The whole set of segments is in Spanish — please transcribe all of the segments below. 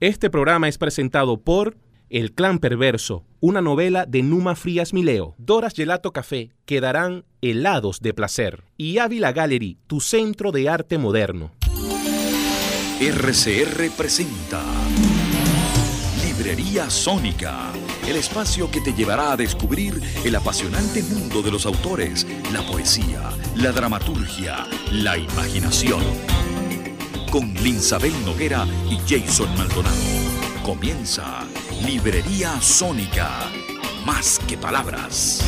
Este programa es presentado por El Clan Perverso, una novela de Numa Frías Mileo. Doras Gelato Café quedarán helados de placer. Y Ávila Gallery, tu centro de arte moderno. RCR presenta Librería Sónica, el espacio que te llevará a descubrir el apasionante mundo de los autores, la poesía, la dramaturgia, la imaginación con Linsabel Noguera y Jason Maldonado. Comienza Librería Sónica, más que palabras.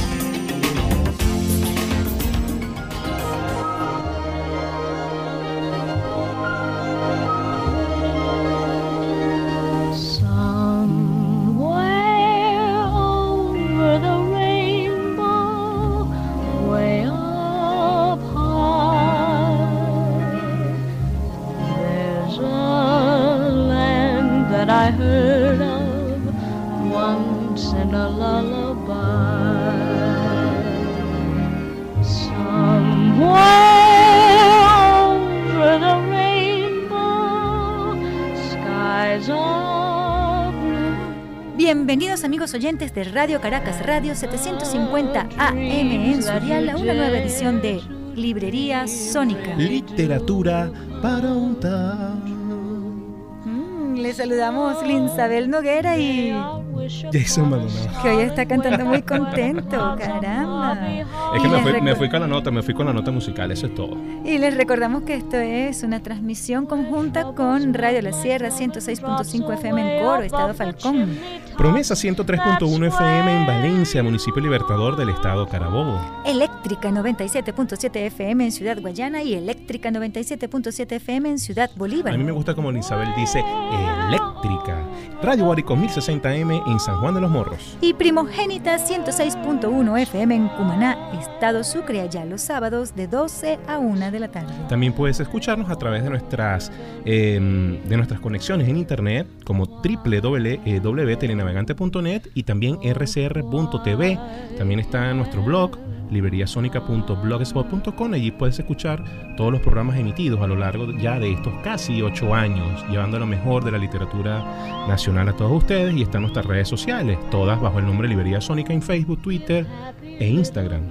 Oyentes de Radio Caracas Radio 750 AM en su a una nueva edición de Librería Sónica. Literatura para untar. Mm, le saludamos Linsabel Noguera y Jason Maldonado. Que hoy está cantando muy contento, caramba. Es que me fui, me fui, con la nota, me fui con la nota musical, eso es todo. Y les recordamos que esto es una transmisión conjunta con Radio La Sierra 106.5 FM en Coro, Estado Falcón. Promesa 103.1 FM en Valencia, municipio libertador del Estado Carabobo. Eléctrica 97.7 FM en Ciudad Guayana y Eléctrica 97.7 FM en Ciudad Bolívar. A mí me gusta como Isabel dice eléctrica. Radio Guarico 1060M en San Juan de los Morros. Y Primogénita 106.1 FM en Cumaná, Estado Sucre, allá los sábados de 12 a 1 de la tarde. También puedes escucharnos a través de nuestras, em, de nuestras conexiones en internet como www.telenavegante.net y también rcr.tv. También está nuestro blog libreriasonica.blogspot.com. Allí puedes escuchar todos los programas emitidos a lo largo ya de estos casi ocho años, llevando lo mejor de la literatura nacional a todos ustedes. Y están nuestras redes sociales, todas bajo el nombre Librería Sónica en Facebook, Twitter e Instagram.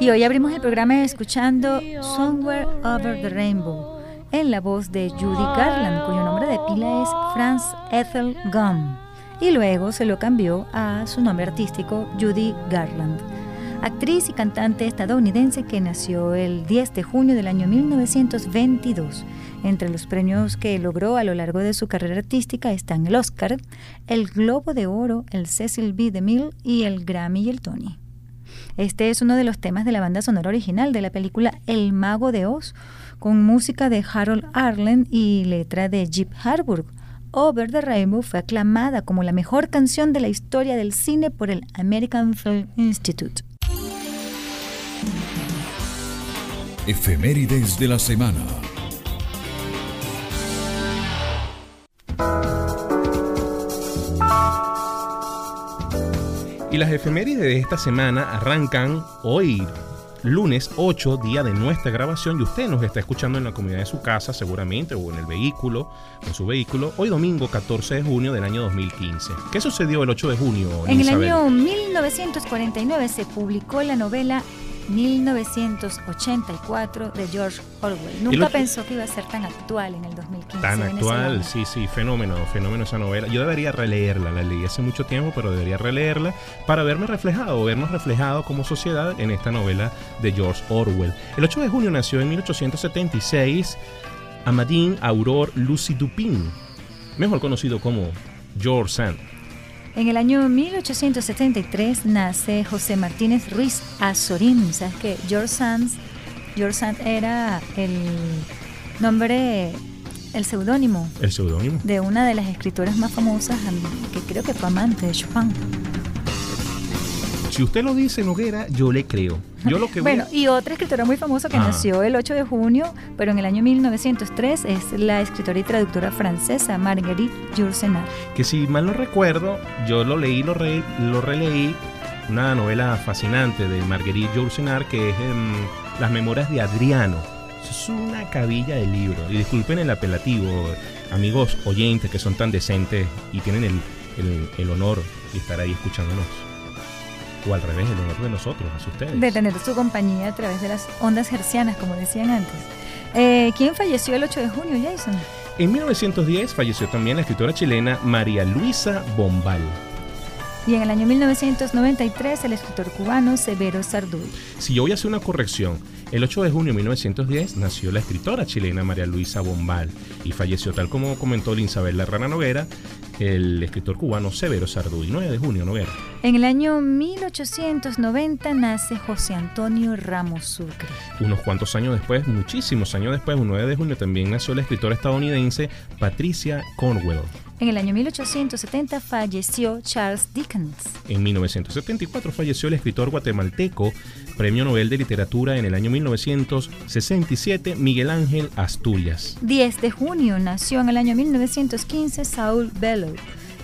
Y hoy abrimos el programa escuchando Somewhere Over the Rainbow, en la voz de Judy Garland, cuyo nombre de pila es Franz Ethel Gum. Y luego se lo cambió a su nombre artístico, Judy Garland actriz y cantante estadounidense que nació el 10 de junio del año 1922. Entre los premios que logró a lo largo de su carrera artística están el Oscar, el Globo de Oro, el Cecil B. DeMille y el Grammy y el Tony. Este es uno de los temas de la banda sonora original de la película El Mago de Oz, con música de Harold Arlen y letra de Jeep Harburg. Over the Rainbow fue aclamada como la mejor canción de la historia del cine por el American Film Institute. Efemérides de la semana. Y las efemérides de esta semana arrancan hoy, lunes 8, día de nuestra grabación, y usted nos está escuchando en la comunidad de su casa, seguramente, o en el vehículo, en su vehículo, hoy domingo 14 de junio del año 2015. ¿Qué sucedió el 8 de junio? En el año 1949 se publicó la novela 1984 de George Orwell. Nunca pensó que iba a ser tan actual en el 2015. Tan actual, sí, sí, fenómeno, fenómeno esa novela. Yo debería releerla, la leí hace mucho tiempo, pero debería releerla para verme reflejado, vernos reflejado como sociedad en esta novela de George Orwell. El 8 de junio nació en 1876 Amadine Aurore Lucy Dupin, mejor conocido como George Sand. En el año 1873 nace José Martínez Ruiz Azorín. ¿Sabes que George Sands, George Sands era el nombre, el seudónimo. El seudónimo. De una de las escritoras más famosas, que creo que fue amante de Chopin. Si usted lo dice, Noguera, yo le creo. Yo lo que bueno, y otra escritora muy famosa que ah. nació el 8 de junio, pero en el año 1903, es la escritora y traductora francesa Marguerite Yourcenar. Que si mal no recuerdo, yo lo leí, lo, lo releí, una novela fascinante de Marguerite Yourcenar que es Las Memorias de Adriano es una cabilla de libro. Y disculpen el apelativo, amigos oyentes que son tan decentes y tienen el, el, el honor de estar ahí escuchándonos. O al revés, el honor de nosotros, a ustedes. De tener su compañía a través de las ondas hercianas, como decían antes. Eh, ¿Quién falleció el 8 de junio, Jason? En 1910 falleció también la escritora chilena María Luisa Bombal. Y en el año 1993 el escritor cubano Severo Sarduy. Si yo voy a hacer una corrección, el 8 de junio de 1910 nació la escritora chilena María Luisa Bombal y falleció tal como comentó Linsabel Rana Noguera, el escritor cubano Severo Sarduy, 9 de junio Noguera. En el año 1890 nace José Antonio Ramos Sucre. Unos cuantos años después, muchísimos años después, un 9 de junio también nació la escritora estadounidense Patricia Cornwell. En el año 1870 falleció Charles Dickens. En 1974 falleció el escritor guatemalteco, Premio Nobel de Literatura en el año 1967, Miguel Ángel Asturias. 10 de junio nació en el año 1915 Saul Bellow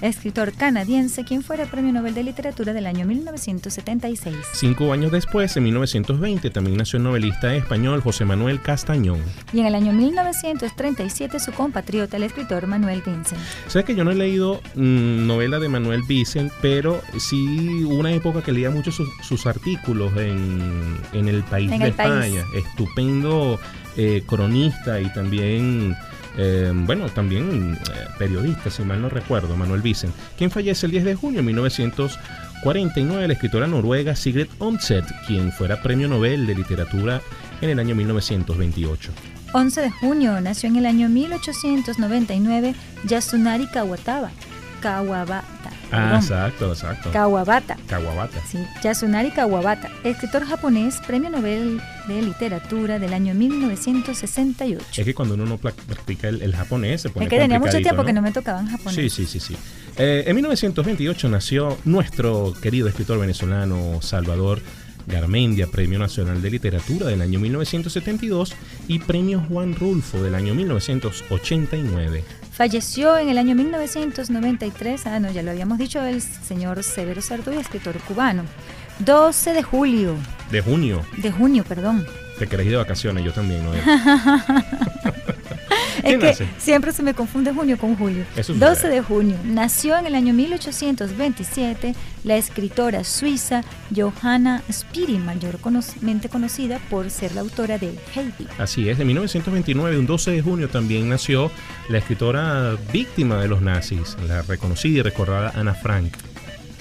escritor canadiense, quien fuera Premio Nobel de Literatura del año 1976. Cinco años después, en 1920, también nació el novelista español José Manuel Castañón. Y en el año 1937, su compatriota, el escritor Manuel Vincent. Sabes que yo no he leído mm, novela de Manuel Vincent, pero sí una época que leía mucho sus, artículos en, el país de España. Estupendo eh, cronista y también eh, bueno, también eh, periodista, si mal no recuerdo, Manuel Vicen, quien fallece el 10 de junio de 1949, la escritora noruega Sigrid Undset, quien fuera premio Nobel de Literatura en el año 1928. 11 de junio nació en el año 1899 Yasunari Kawataba, Kawabata. Ah, exacto, exacto. Kawabata. Kawabata. Sí, Yasunari Kawabata, escritor japonés, premio Nobel de Literatura del año 1968. Es que cuando uno no practica el, japonés se pone Es que tenía mucho tiempo que no me tocaban japonés. Sí, sí, sí, sí. Eh, en 1928 nació nuestro querido escritor venezolano Salvador Garmendia, Premio Nacional de Literatura del año 1972 y Premio Juan Rulfo del año 1989. Falleció en el año 1993, ah no, ya lo habíamos dicho, el señor Severo Sarduy, escritor cubano. 12 de julio. De junio. De junio, perdón. Te querés ir de vacaciones, yo también, ¿no? es que siempre se me confunde junio con julio. 12 de junio. Nació en el año 1827 la escritora suiza Johanna Spiri, mayormente conocida por ser la autora de Heidi. Así es, de 1929, un 12 de junio también nació la escritora víctima de los nazis, la reconocida y recordada Ana Frank.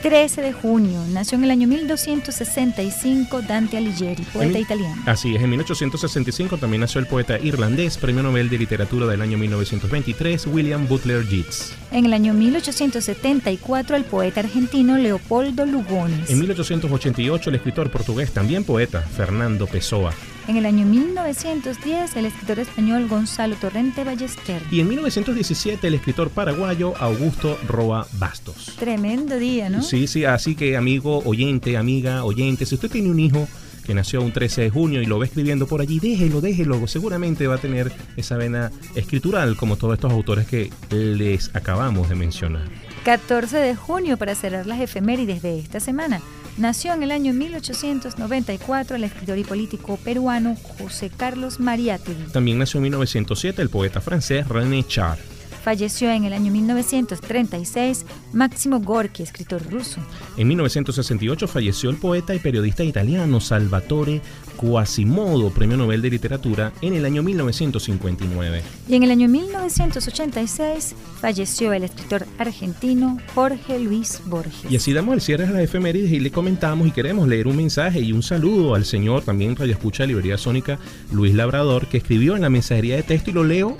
13 de junio. Nació en el año 1265 Dante Alighieri, poeta italiano. Así es, en 1865 también nació el poeta irlandés, Premio Nobel de Literatura del año 1923, William Butler Yeats. En el año 1874 el poeta argentino Leopoldo Lugones. En 1888 el escritor portugués, también poeta, Fernando Pessoa. En el año 1910, el escritor español Gonzalo Torrente Ballester. Y en 1917, el escritor paraguayo Augusto Roa Bastos. Tremendo día, ¿no? Sí, sí, así que amigo, oyente, amiga, oyente, si usted tiene un hijo que nació un 13 de junio y lo ve escribiendo por allí, déjelo, déjelo, seguramente va a tener esa vena escritural como todos estos autores que les acabamos de mencionar. 14 de junio para cerrar las efemérides de esta semana. Nació en el año 1894 el escritor y político peruano José Carlos Mariátegui. También nació en 1907 el poeta francés René Char. Falleció en el año 1936 Máximo Gorki, escritor ruso. En 1968 falleció el poeta y periodista italiano Salvatore Quasimodo, Premio Nobel de Literatura, en el año 1959. Y en el año 1986 falleció el escritor argentino Jorge Luis Borges. Y así damos el cierre a las efemérides y le comentamos y queremos leer un mensaje y un saludo al señor, también Radio Escucha Librería Sónica, Luis Labrador, que escribió en la mensajería de texto y lo leo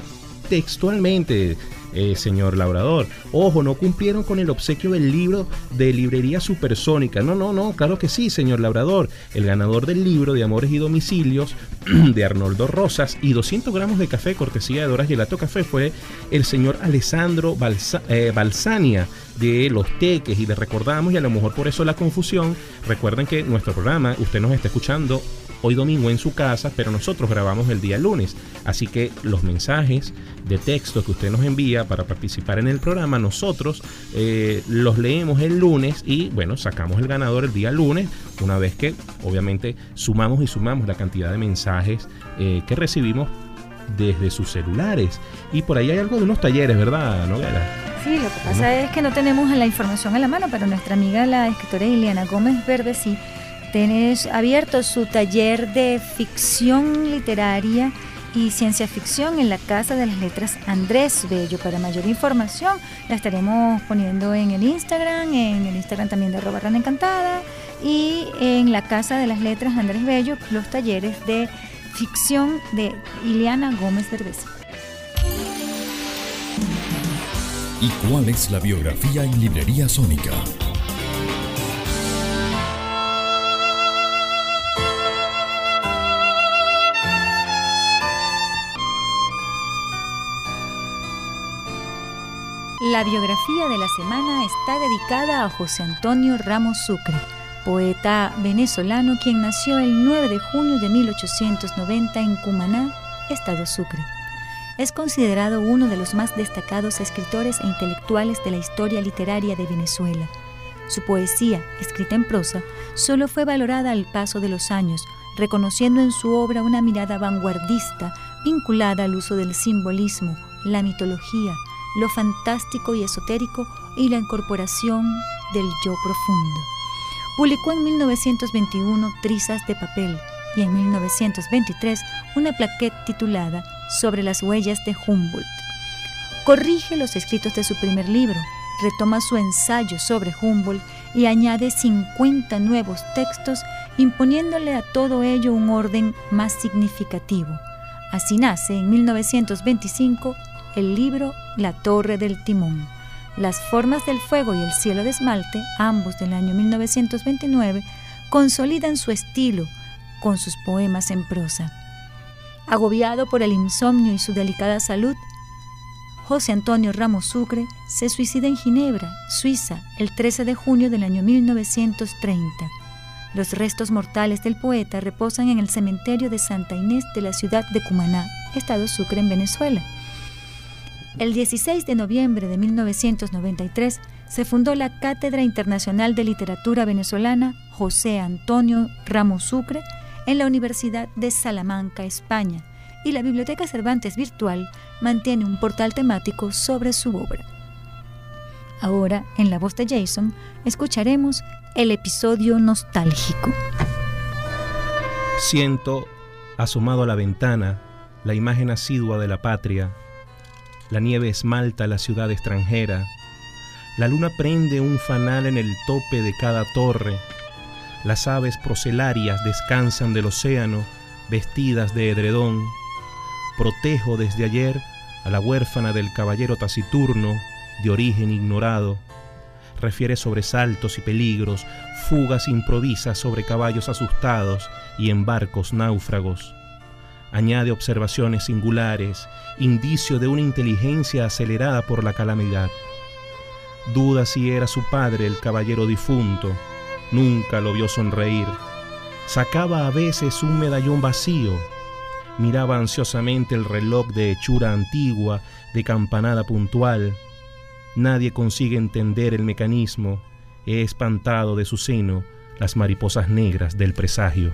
textualmente, eh, señor Labrador. Ojo, no cumplieron con el obsequio del libro de librería supersónica. No, no, no, claro que sí, señor Labrador. El ganador del libro de Amores y Domicilios de Arnoldo Rosas y 200 gramos de café cortesía de Doras Gelato Café fue el señor Alessandro eh, Balsania de Los Teques y le recordamos y a lo mejor por eso la confusión. Recuerden que nuestro programa, usted nos está escuchando hoy domingo en su casa, pero nosotros grabamos el día lunes. Así que los mensajes de texto que usted nos envía para participar en el programa, nosotros eh, los leemos el lunes y bueno, sacamos el ganador el día lunes, una vez que obviamente sumamos y sumamos la cantidad de mensajes eh, que recibimos desde sus celulares. Y por ahí hay algo de unos talleres, ¿verdad, Noguera? Sí, lo que pasa es que no tenemos la información a la mano, pero nuestra amiga, la escritora Ileana Gómez Verde, sí, tiene abierto su taller de ficción literaria y ciencia ficción en la Casa de las Letras Andrés Bello. Para mayor información la estaremos poniendo en el Instagram, en el Instagram también de arroba encantada y en la Casa de las Letras Andrés Bello los talleres de ficción de Ileana Gómez Cerveza. ¿Y cuál es la biografía en Librería Sónica? La biografía de la semana está dedicada a José Antonio Ramos Sucre, poeta venezolano quien nació el 9 de junio de 1890 en Cumaná, Estado Sucre. Es considerado uno de los más destacados escritores e intelectuales de la historia literaria de Venezuela. Su poesía, escrita en prosa, solo fue valorada al paso de los años, reconociendo en su obra una mirada vanguardista vinculada al uso del simbolismo, la mitología, lo fantástico y esotérico y la incorporación del yo profundo. Publicó en 1921 Trizas de papel y en 1923 una plaqueta titulada Sobre las huellas de Humboldt. Corrige los escritos de su primer libro, retoma su ensayo sobre Humboldt y añade 50 nuevos textos imponiéndole a todo ello un orden más significativo. Así nace en 1925 el libro La Torre del Timón. Las formas del fuego y el cielo de esmalte, ambos del año 1929, consolidan su estilo con sus poemas en prosa. Agobiado por el insomnio y su delicada salud, José Antonio Ramos Sucre se suicida en Ginebra, Suiza, el 13 de junio del año 1930. Los restos mortales del poeta reposan en el cementerio de Santa Inés de la ciudad de Cumaná, Estado Sucre, en Venezuela. El 16 de noviembre de 1993 se fundó la Cátedra Internacional de Literatura Venezolana José Antonio Ramos Sucre en la Universidad de Salamanca, España, y la Biblioteca Cervantes Virtual mantiene un portal temático sobre su obra. Ahora, en la voz de Jason, escucharemos el episodio nostálgico. Siento, asomado a la ventana, la imagen asidua de la patria la nieve esmalta la ciudad extranjera, la luna prende un fanal en el tope de cada torre, las aves procelarias descansan del océano, vestidas de edredón, protejo desde ayer a la huérfana del caballero taciturno, de origen ignorado, refiere sobresaltos y peligros, fugas improvisas sobre caballos asustados y en barcos náufragos añade observaciones singulares, indicio de una inteligencia acelerada por la calamidad. Duda si era su padre el caballero difunto, nunca lo vio sonreír. Sacaba a veces un medallón vacío, miraba ansiosamente el reloj de hechura antigua, de campanada puntual. Nadie consigue entender el mecanismo, he espantado de su seno las mariposas negras del presagio.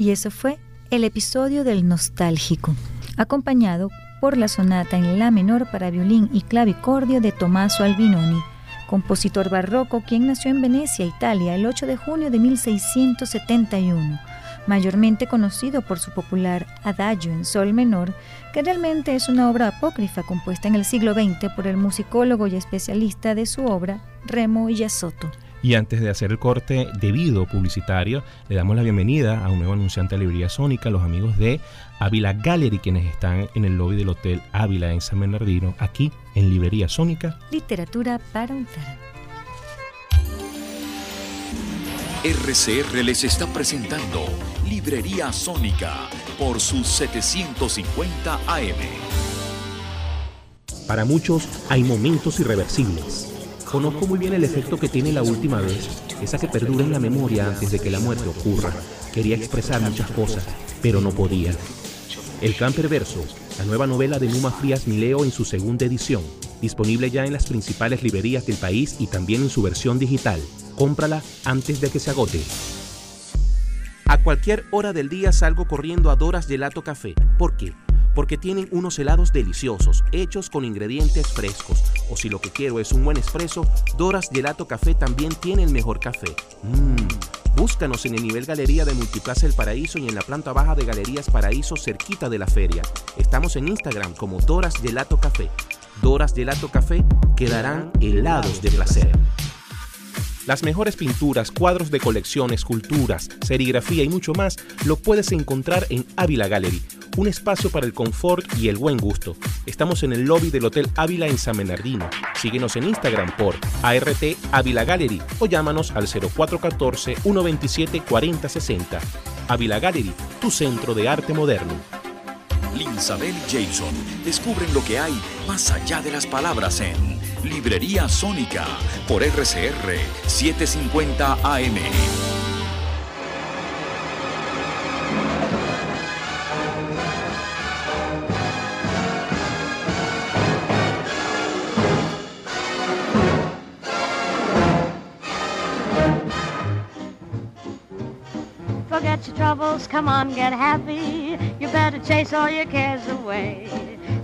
Y eso fue el episodio del nostálgico, acompañado por la sonata en la menor para violín y clavicordio de Tommaso Albinoni, compositor barroco quien nació en Venecia, Italia, el 8 de junio de 1671, mayormente conocido por su popular Adagio en sol menor, que realmente es una obra apócrifa compuesta en el siglo XX por el musicólogo y especialista de su obra, Remo Iasotto. Y antes de hacer el corte debido publicitario, le damos la bienvenida a un nuevo anunciante de Librería Sónica, los amigos de Ávila Gallery, quienes están en el lobby del Hotel Ávila en San Bernardino, aquí en Librería Sónica. Literatura para un RCR les está presentando Librería Sónica por sus 750 AM. Para muchos hay momentos irreversibles Conozco muy bien el efecto que tiene la última vez, esa que perdura en la memoria antes de que la muerte ocurra. Quería expresar muchas cosas, pero no podía. El Camper Verso, la nueva novela de Numa Frías Mileo en su segunda edición, disponible ya en las principales librerías del país y también en su versión digital. Cómprala antes de que se agote. cualquier hora del día salgo corriendo a Doras Gelato Café. ¿Por qué? Porque tienen unos helados deliciosos, hechos con ingredientes frescos. O si lo que quiero es un buen espresso, Doras Gelato Café también tiene el mejor café. Mmm. Búscanos en el nivel Galería de Multiplaza El Paraíso y en la planta baja de Galerías Paraíso cerquita de la feria. Estamos en Instagram como Doras Gelato Café. Doras Gelato Café quedarán helados de placer. Las mejores pinturas, cuadros de colección, esculturas, serigrafía y mucho más lo puedes encontrar en Ávila Gallery, un espacio para el confort y el buen gusto. Estamos en el lobby del Hotel Ávila en San Bernardino. Síguenos en Instagram por ART Ávila Gallery o llámanos al 0414-127-4060. Ávila Gallery, tu centro de arte moderno. Linsabel Jason descubren lo que hay más allá de las palabras en Librería Sónica por RCR 750 AM. Forget your troubles, come on, get happy. You better chase all your cares away.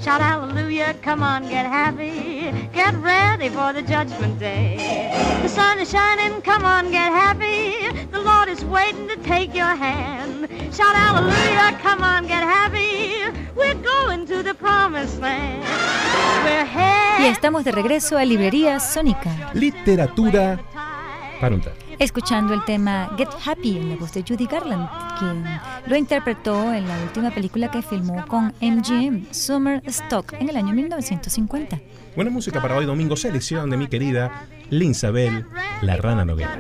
Shout hallelujah, come on, get happy. Get ready for the judgment day. The sun is shining, come on, get happy. The Lord is waiting to take your hand. Shout hallelujah, come on, get happy. We're going to the promised land. We're y estamos de regreso a Librería Sónica. Literatura para un escuchando el tema Get Happy en la voz de Judy Garland, quien lo interpretó en la última película que filmó con MGM, Summer Stock, en el año 1950. Buena música para hoy domingo, selección de mi querida Linsabel, la rana novela.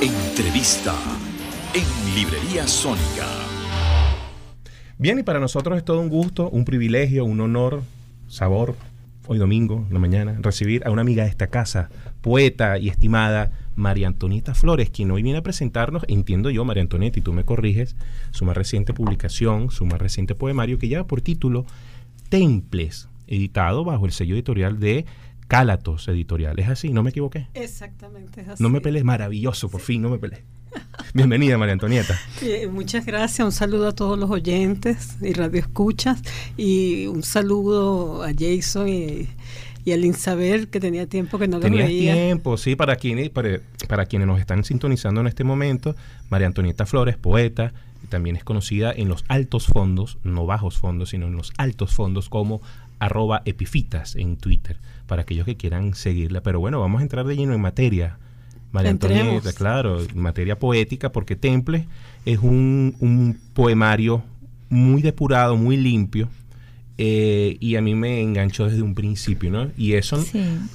Entrevista en Librería Sónica. Bien, y para nosotros es todo un gusto, un privilegio, un honor sabor, hoy domingo, en la mañana, recibir a una amiga de esta casa, poeta y estimada María Antonieta Flores, quien hoy viene a presentarnos, entiendo yo, María Antonieta, y tú me corriges, su más reciente publicación, su más reciente poemario, que lleva por título Temples, editado bajo el sello editorial de Cálatos Editorial. ¿Es así? ¿No me equivoqué? Exactamente, es así. No me pelees, maravilloso, por fin, no me pelees. Bienvenida, María Antonieta. muchas gracias. Un saludo a todos los oyentes y radioescuchas. Y un saludo a Jason y, y a Linsabel, que tenía tiempo que no lo tenía veía. tiempo, sí, para quienes, para, para quienes nos están sintonizando en este momento. María Antonieta Flores, poeta, también es conocida en los altos fondos, no bajos fondos, sino en los altos fondos como arroba epifitas en Twitter, para aquellos que quieran seguirla. Pero bueno, vamos a entrar de lleno en materia. María Antonieta, claro, materia poética, porque Temple es un, poemario muy depurado, muy limpio, eh, y a mí me enganchó desde un principio, ¿no? Y eso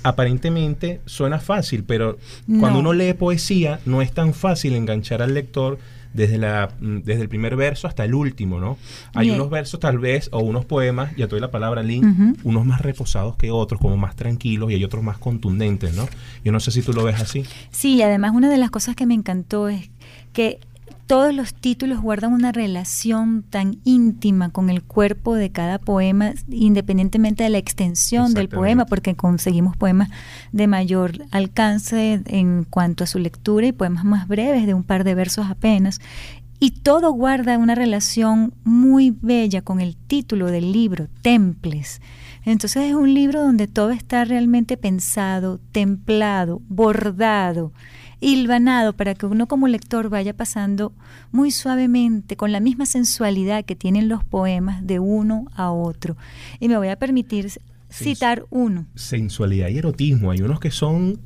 aparentemente suena fácil, pero cuando uno lee poesía no es tan fácil enganchar al lector desde, la, mm, desde el primer verso hasta el último, ¿no? Hay unos versos tal vez, o unos poemas, ya doy la palabra, Lynn, unos más reposados que otros, como más tranquilos, y hay otros más contundentes, ¿no? Yo no sé si tú lo ves así. Sí, además una de las cosas que me encantó es que todos los títulos guardan una relación tan íntima con el cuerpo de cada poema, independientemente de la extensión del poema, porque conseguimos poemas de mayor alcance en cuanto a su lectura y poemas más breves, de un par de versos apenas. Y todo guarda una relación muy bella con el título del libro, Temples. Entonces es un libro donde todo está realmente pensado, templado, bordado hilvanado para que uno como lector vaya pasando muy suavemente, con la misma sensualidad que tienen los poemas de uno a otro. Y me voy a permitir citar uno. Sensualidad y erotismo. Hay unos que son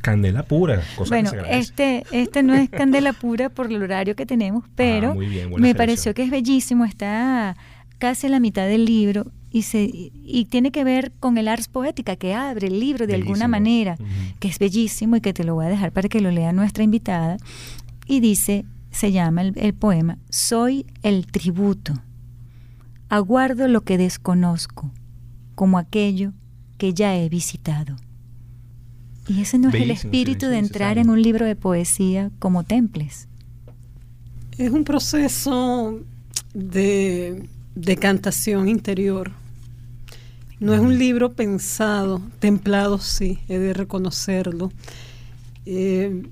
candela pura. bueno, este, este no es candela pura por el horario que tenemos, ah, pero me pareció que es bellísimo. Está casi la mitad del libro y, se, y tiene que ver con el ars poética que abre el libro de alguna manera, que es bellísimo y que te lo voy a dejar para que lo lea nuestra invitada. Y dice, se llama el, el poema, Soy el tributo, aguardo lo que desconozco, como aquello que ya he visitado. Y ese no es el espíritu de entrar en un libro de poesía como Temples. Es un proceso de decantación interior No es un libro pensado, templado sí, he de reconocerlo. Eh,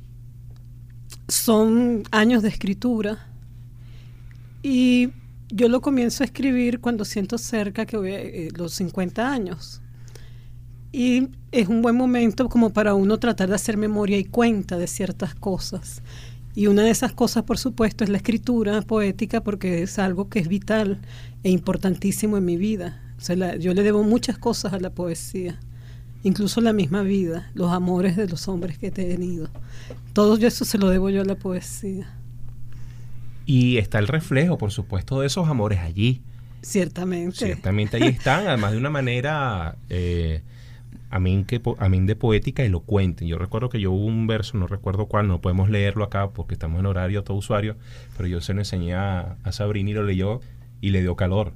son años de escritura y yo lo comienzo a escribir cuando siento cerca que eh, los 50 años. Y es un buen momento como para uno tratar de hacer memoria y cuenta de ciertas cosas. Y una de esas cosas, por supuesto, es la escritura poética porque es algo que es vital e importantísimo en mi vida. yo le debo muchas cosas a la poesía, incluso la misma vida, los amores de los hombres que he tenido. Todo eso se lo debo yo a la poesía. Y está el reflejo, por supuesto, de esos amores allí. Ciertamente. Ciertamente allí están, además de una manera... Eh, a mí, que, a mí de poética elocuente. Yo recuerdo que yo hubo un verso, no recuerdo cuál, no podemos leerlo acá porque estamos en horario todo usuario, pero yo se lo enseñé a, Sabrina y lo leyó y le dio calor.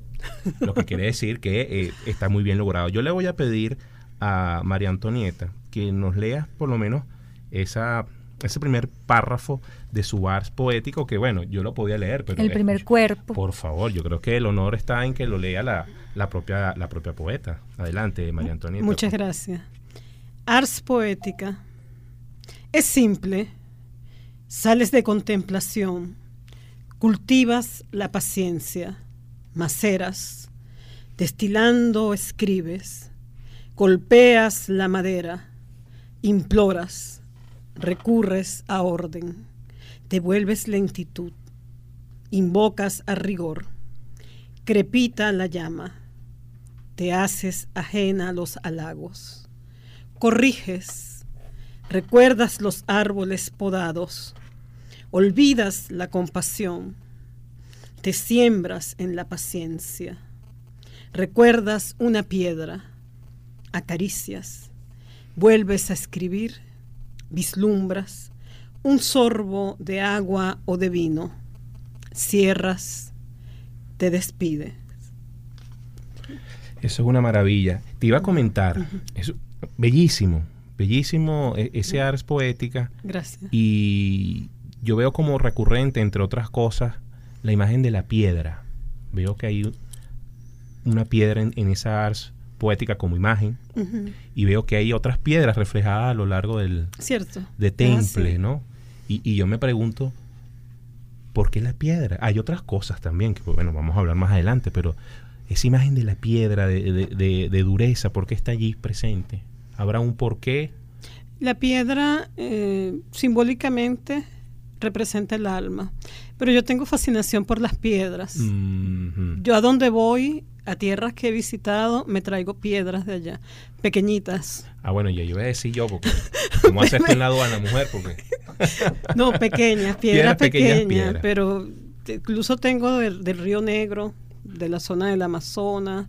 Lo que quiere decir que eh, está muy bien logrado. Yo le voy a pedir a María Antonieta que nos lea por lo menos esa ese primer párrafo de su ars poético, que bueno, yo lo podía leer, pero... El primer cuerpo. Por favor, yo creo que el honor está en que lo lea la, la, propia, la propia poeta. Adelante, María Antonieta. Muchas gracias. Ars poética. Es simple. Sales de contemplación, cultivas la paciencia, maceras, destilando escribes, golpeas la madera, imploras, recurres a orden, te vuelves lentitud, invocas a rigor, crepita la llama, te haces ajena los halagos, corriges, recuerdas los árboles podados, olvidas la compasión, te siembras en la paciencia, recuerdas una piedra, acaricias, vuelves a escribir vislumbras un sorbo de agua o de vino, cierras, te despides. Eso es una maravilla. Te iba a comentar, es bellísimo, bellísimo e, ese ars poética. Gracias. Y yo veo como recurrente, entre otras cosas, la imagen de la piedra. Veo que hay una piedra en, en esa ars poética como imagen y veo que hay otras piedras reflejadas a lo largo del Cierto. de temple, ¿no? Y, yo me pregunto, ¿por qué la piedra? Hay otras cosas también, que bueno, vamos a hablar más adelante, pero esa imagen de la piedra, de, dureza, ¿por qué está allí presente? ¿Habrá un porqué? La piedra eh, simbólicamente representa el alma, pero yo tengo fascinación por las piedras. Yo a donde voy a tierras que he visitado, me traigo piedras de allá, pequeñitas. Ah, bueno, ya yo iba a decir yo, porque ¿cómo haces en la aduana, mujer? Porque... no, pequeñas, piedras, pequeñas, pero incluso tengo del, Río Negro, de la zona del Amazonas.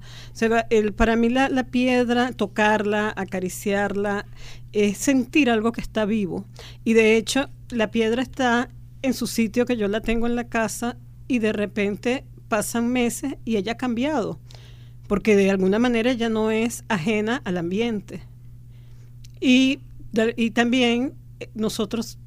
el, para mí la, la, piedra, tocarla, acariciarla, es sentir algo que está vivo. Y de hecho, la piedra está en su sitio que yo la tengo en la casa y de repente pasan meses y ella ha cambiado porque de alguna manera ya no es ajena al ambiente. Y, y también eh, nosotros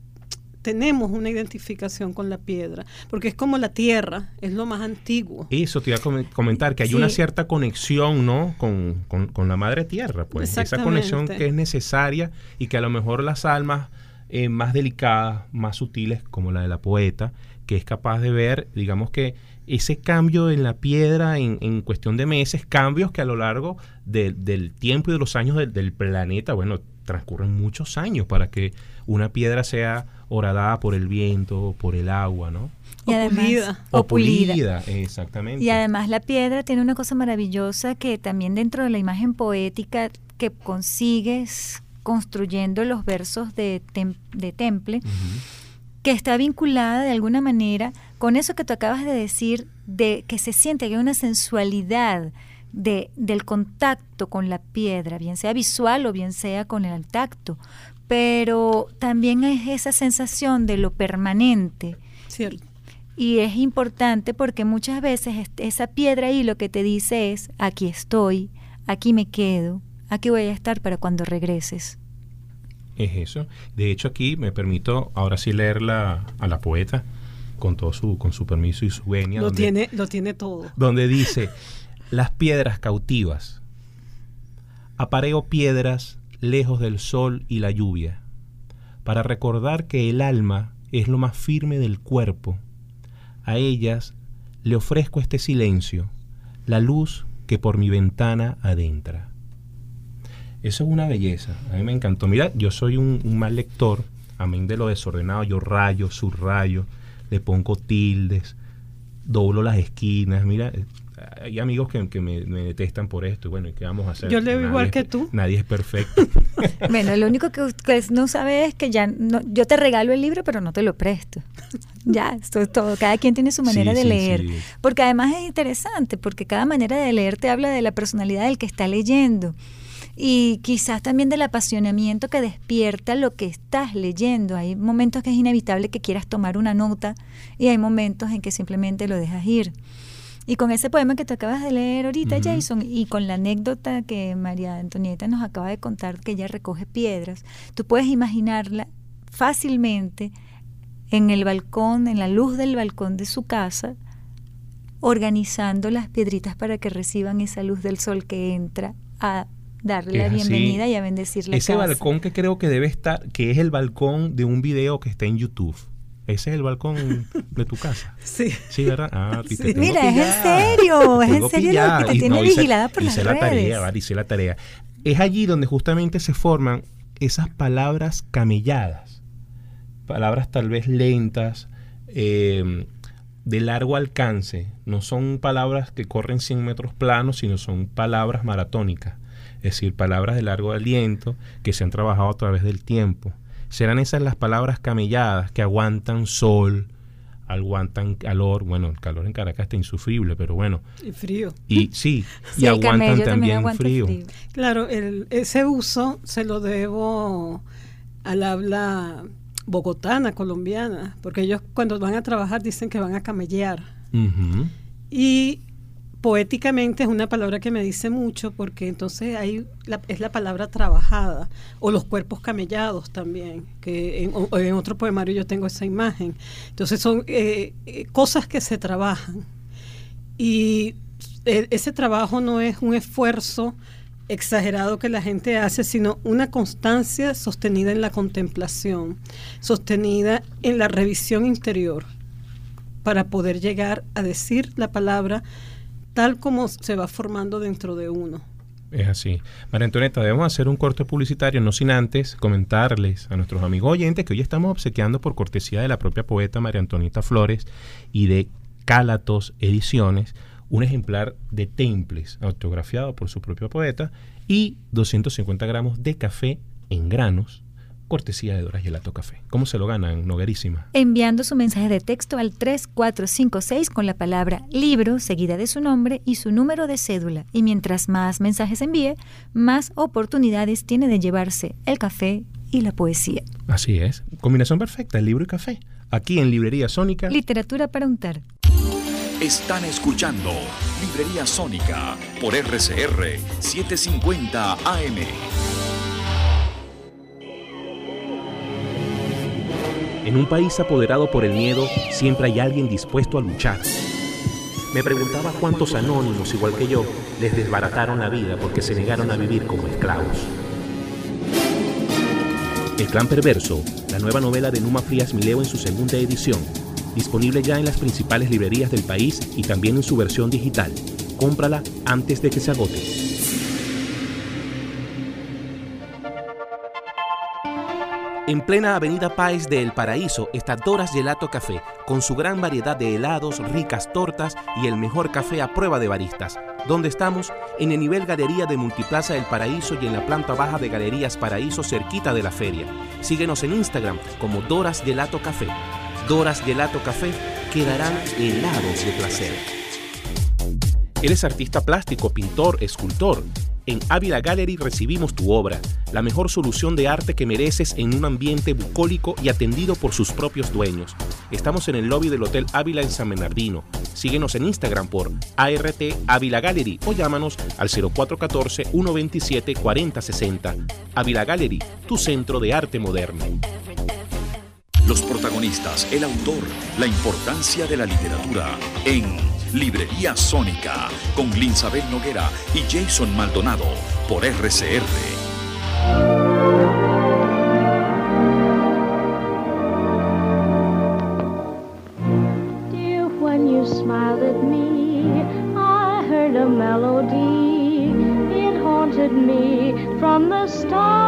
tenemos una identificación con la piedra, porque es como la tierra, es lo más antiguo. Eso te iba a comentar, que hay una cierta conexión, ¿no? Con, con, la madre tierra, pues. Esa conexión que es necesaria y que a lo mejor las almas eh, más delicadas, más sutiles, como la de la poeta, que es capaz de ver, digamos que ese cambio en la piedra en, cuestión de meses, cambios que a lo largo del tiempo y de los años del, planeta, bueno, transcurren muchos años para que una piedra sea horadada por el viento, por el agua, ¿no? Y además, o pulida. exactamente. Y además la piedra tiene una cosa maravillosa que también dentro de la imagen poética que consigues construyendo los versos de, de Temple, que está vinculada de alguna manera con eso que tú acabas de decir, de que se siente que hay una sensualidad de, del contacto con la piedra, bien sea visual o bien sea con el tacto, pero también es esa sensación de lo permanente. Cierto. Y es importante porque muchas veces esa piedra ahí lo que te dice es, aquí estoy, aquí me quedo, aquí voy a estar para cuando regreses es eso. De hecho, aquí me permito ahora sí leerla a la poeta con todo su, con su permiso y su venia. Lo, tiene, lo tiene todo. Donde dice, las piedras cautivas apareo piedras lejos del sol y la lluvia, para recordar que el alma es lo más firme del cuerpo. A ellas le ofrezco este silencio, la luz que por mi ventana adentra. Eso es una belleza, a mí me encantó. Mira, yo soy un, mal lector, a mí de lo desordenado, yo rayo, subrayo, le pongo tildes, doblo las esquinas, mira, hay amigos que, me, detestan por esto. Y bueno, ¿qué vamos a hacer? Yo leo igual que tú. Nadie es perfecto. bueno, lo único que usted no sabe es que ya no, yo te regalo el libro, pero no te lo presto. ya, esto es todo. Cada quien tiene su manera de leer. Porque además es interesante, porque cada manera de leer te habla de la personalidad del que está leyendo y quizás también del apasionamiento que despierta lo que estás leyendo. Hay momentos que es inevitable que quieras tomar una nota y hay momentos en que simplemente lo dejas ir. Y con ese poema que te acabas de leer ahorita, Jason, y con la anécdota que María Antonieta nos acaba de contar, que ella recoge piedras, tú puedes imaginarla fácilmente en el balcón, en la luz del balcón de su casa, organizando las piedritas para que reciban esa luz del sol que entra a darle la bienvenida y a bendecir la Ese balcón que creo que debe estar, que es el balcón de un video que está en YouTube. Ese es el balcón de tu casa. Sí. Sí, ¿verdad? Ah, Mira, es en serio, es en serio lo que te tiene vigilada por las la Tarea, hice la tarea. Es allí donde justamente se forman esas palabras camelladas. Palabras tal vez lentas, eh, de largo alcance. No son palabras que corren 100 metros planos, sino son palabras maratónicas. Es decir, palabras de largo aliento que se han trabajado a través del tiempo serán esas las palabras camelladas que aguantan sol, aguantan calor. Bueno, el calor en Caracas está insufrible, pero bueno. Y frío. Y sí, y aguantan también, frío. Claro, el, ese uso se lo debo al habla bogotana, colombiana, porque ellos cuando van a trabajar dicen que van a camellar. Y poéticamente es una palabra que me dice mucho porque entonces hay es la palabra trabajada o los cuerpos camellados también que en, otro poemario yo tengo esa imagen. Entonces son eh, eh, cosas que se trabajan y e, ese trabajo no es un esfuerzo exagerado que la gente hace, sino una constancia sostenida en la contemplación, sostenida en la revisión interior, para poder llegar a decir la palabra tal como se va formando dentro de uno. Es así. María Antonieta, debemos hacer un corte publicitario, no sin antes comentarles a nuestros amigos oyentes que hoy estamos obsequiando por cortesía de la propia poeta María Antonieta Flores y de Cálatos Ediciones un ejemplar de Temples autografiado por su propio poeta y 250 gramos de café en granos cortesía de Dora Gelato Café. ¿Cómo se lo ganan, Noguerísima? Enviando su mensaje de texto al 3456 con la palabra libro seguida de su nombre y su número de cédula. Y mientras más mensajes envíe, más oportunidades tiene de llevarse el café y la poesía. Así es. Combinación perfecta, el libro y café. Aquí en Librería Sónica. Literatura para untar. Están escuchando Librería Sónica por RCR 750 AM. En un país apoderado por el miedo, siempre hay alguien dispuesto a luchar. Me preguntaba cuántos anónimos, igual que yo, les desbarataron la vida porque se negaron a vivir como esclavos. El Clan Perverso, la nueva novela de Numa Frías Mileo en su segunda edición, disponible ya en las principales librerías del país y también en su versión digital. Cómprala antes de que se agote. En plena avenida Páez de El Paraíso está Doras Gelato Café, con su gran variedad de helados, ricas tortas y el mejor café a prueba de baristas. ¿Dónde estamos? En el nivel Galería de Multiplaza El Paraíso y en la planta baja de Galerías Paraíso cerquita de la feria. Síguenos en Instagram como Doras Gelato Café. Doras Gelato Café quedarán helados de placer. Él es artista plástico, pintor, escultor en Ávila Gallery recibimos tu obra, la mejor solución de arte que mereces en un ambiente bucólico y atendido por sus propios dueños. Estamos en el lobby del Hotel Ávila en San Bernardino. Síguenos en Instagram por ART Ávila Gallery o llámanos al 0414-127-4060. Ávila Gallery, tu centro de arte moderno. Los protagonistas, el autor, la importancia de la literatura en Librería Sónica, con Linsabel Noguera y Jason Maldonado, por RCR. Dear, when you smiled at me, I heard a melody. It haunted me from the start.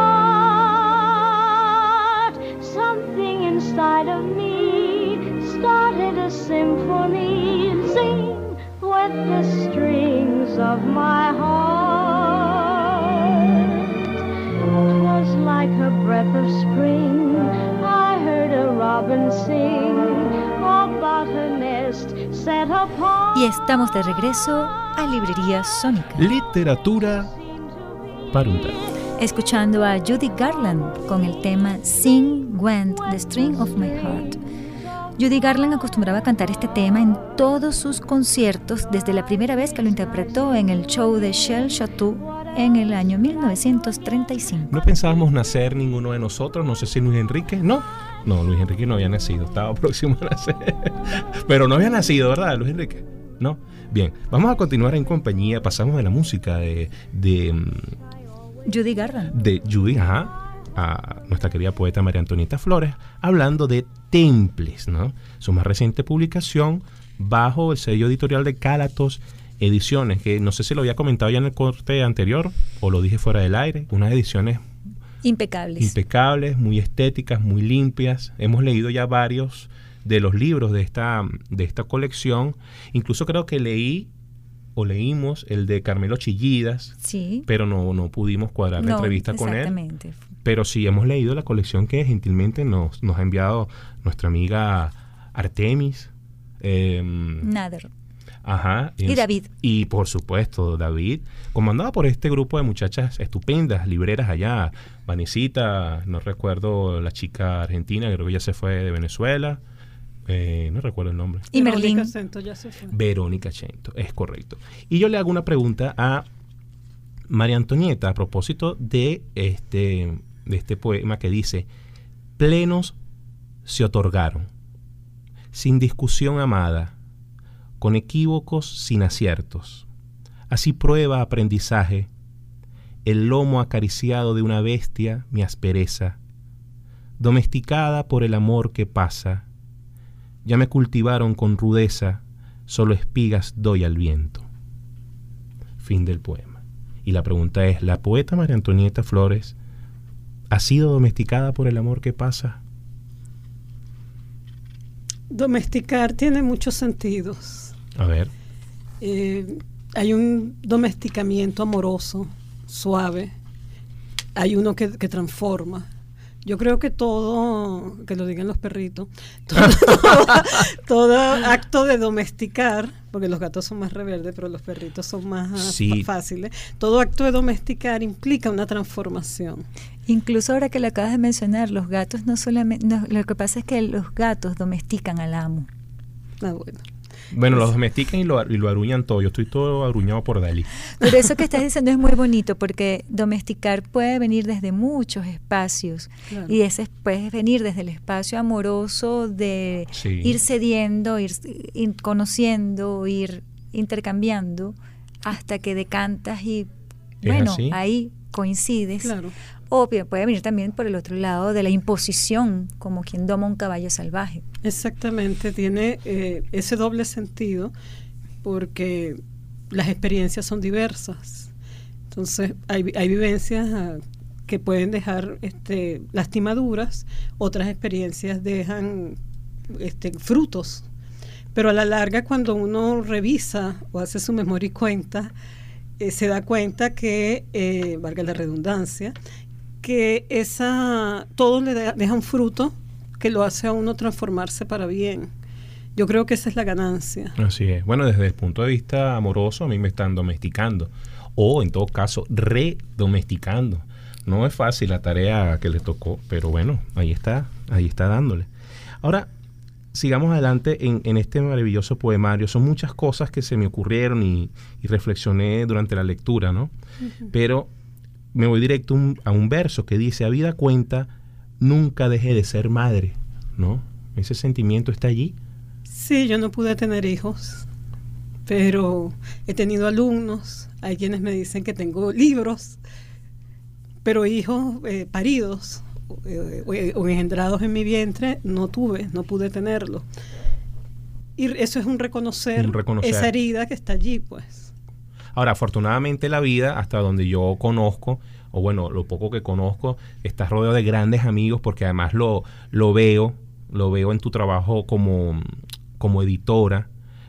Estamos de regreso a Librería Sónica. Literatura para un. Escuchando a Judy Garland con el tema Sing Went the String of My Heart. Judy Garland acostumbraba a cantar este tema en todos sus conciertos desde la primera vez que lo interpretó en el show de Shell Chateau en el año 1935. No pensábamos nacer ninguno de nosotros, no sé si Luis Enrique, no. No, Luis Enrique no había nacido, estaba próximo a nacer. Pero no había nacido, ¿verdad, Luis Enrique? No. Bien, vamos a continuar en compañía, pasamos de la música de, de, mm, Judy Garland. de Judy, ajá, a nuestra querida poeta María Antonieta Flores, hablando de Temples, ¿no? Su más reciente publicación bajo el sello editorial de Cálatos Ediciones, que no sé si lo había comentado ya en el corte anterior o lo dije fuera del aire, unas ediciones Impecables. impecables, muy estéticas, muy limpias. Hemos leído ya varios de los libros de esta, de esta colección. Incluso creo que leí o leímos el de Carmelo Chillidas, sí. pero no, no pudimos cuadrar la entrevista con él. Exactamente. Pero sí hemos leído la colección que gentilmente nos, nos ha enviado nuestra amiga Artemis. em, Nader. Ajá. Y David. Y por supuesto, David, comandado por este grupo de muchachas estupendas, libreras allá. Vanesita, no recuerdo la chica argentina, creo que ya se fue de Venezuela. Eh, no recuerdo el nombre. Y Verónica Merlín. Ya se fue. Verónica Chento, es correcto. Y yo le hago una pregunta a María Antonieta a propósito de este, de este poema que dice, plenos se otorgaron, sin discusión amada, con equívocos sin aciertos. Así prueba aprendizaje, el lomo acariciado de una bestia mi aspereza, domesticada por el amor que pasa, ya me cultivaron con rudeza, solo espigas doy al viento. Fin del poema. Y la pregunta es, ¿la poeta María Antonieta Flores ha sido domesticada por el amor que pasa? Domesticar tiene muchos sentidos. A ver, Eh, hay un domesticamiento amoroso, suave. Hay uno que, que transforma. Yo creo que todo, que lo digan los perritos, todo, todo acto de domesticar, porque los gatos son más rebeldes, pero los perritos son más ah, Sí. fa- fáciles, todo acto de domesticar implica una transformación. Incluso ahora que lo acabas de mencionar, los gatos no solamente... no, lo que pasa es que los gatos domestican al amo. Ah, bueno. Bueno, los domestican y lo, y lo aruñan todo. Yo estoy todo aruñado por Dalí. Pero eso que estás diciendo es muy bonito porque domesticar puede venir desde muchos espacios Claro. y ese puede venir desde el espacio amoroso de Sí. ir cediendo, ir, ir conociendo, ir intercambiando hasta que decantas y ¿Es bueno, ahí coincides. Claro. O puede venir también por el otro lado de la imposición, como quien doma un caballo salvaje. Exactamente, tiene eh, ese doble sentido porque las experiencias son diversas. Entonces, hay, hay vivencias ah, que pueden dejar este, lastimaduras, otras experiencias dejan este, frutos. Pero a la larga, cuando uno revisa o hace su memoria y cuenta, eh, se da cuenta que, eh, valga la redundancia, que esa todo le deja un fruto que lo hace a uno transformarse para bien. Yo creo que esa es la ganancia. Así es. Bueno, desde el punto de vista amoroso, a mí me están domesticando. O, en todo caso, redomesticando. No es fácil la tarea que le tocó, pero bueno, ahí está, ahí está dándole. Ahora, sigamos adelante en, en este maravilloso poemario. Son muchas cosas que se me ocurrieron y, y reflexioné durante la lectura, ¿no? Pero me voy directo un- a un verso que dice, a vida cuenta, nunca deje de ser madre, ¿no? Ese sentimiento está allí. Sí, yo no pude tener hijos. pero he tenido alumnos, hay quienes me dicen que tengo libros, pero hijos eh, paridos eh, o engendrados en mi vientre no tuve, no pude tenerlo. Y eso es un reconocer, esa herida que está allí, pues. Ahora, afortunadamente la vida, hasta donde yo conozco, o bueno, lo poco que conozco, estás rodeado de grandes amigos porque además lo, lo veo, lo veo en tu trabajo como, como editora,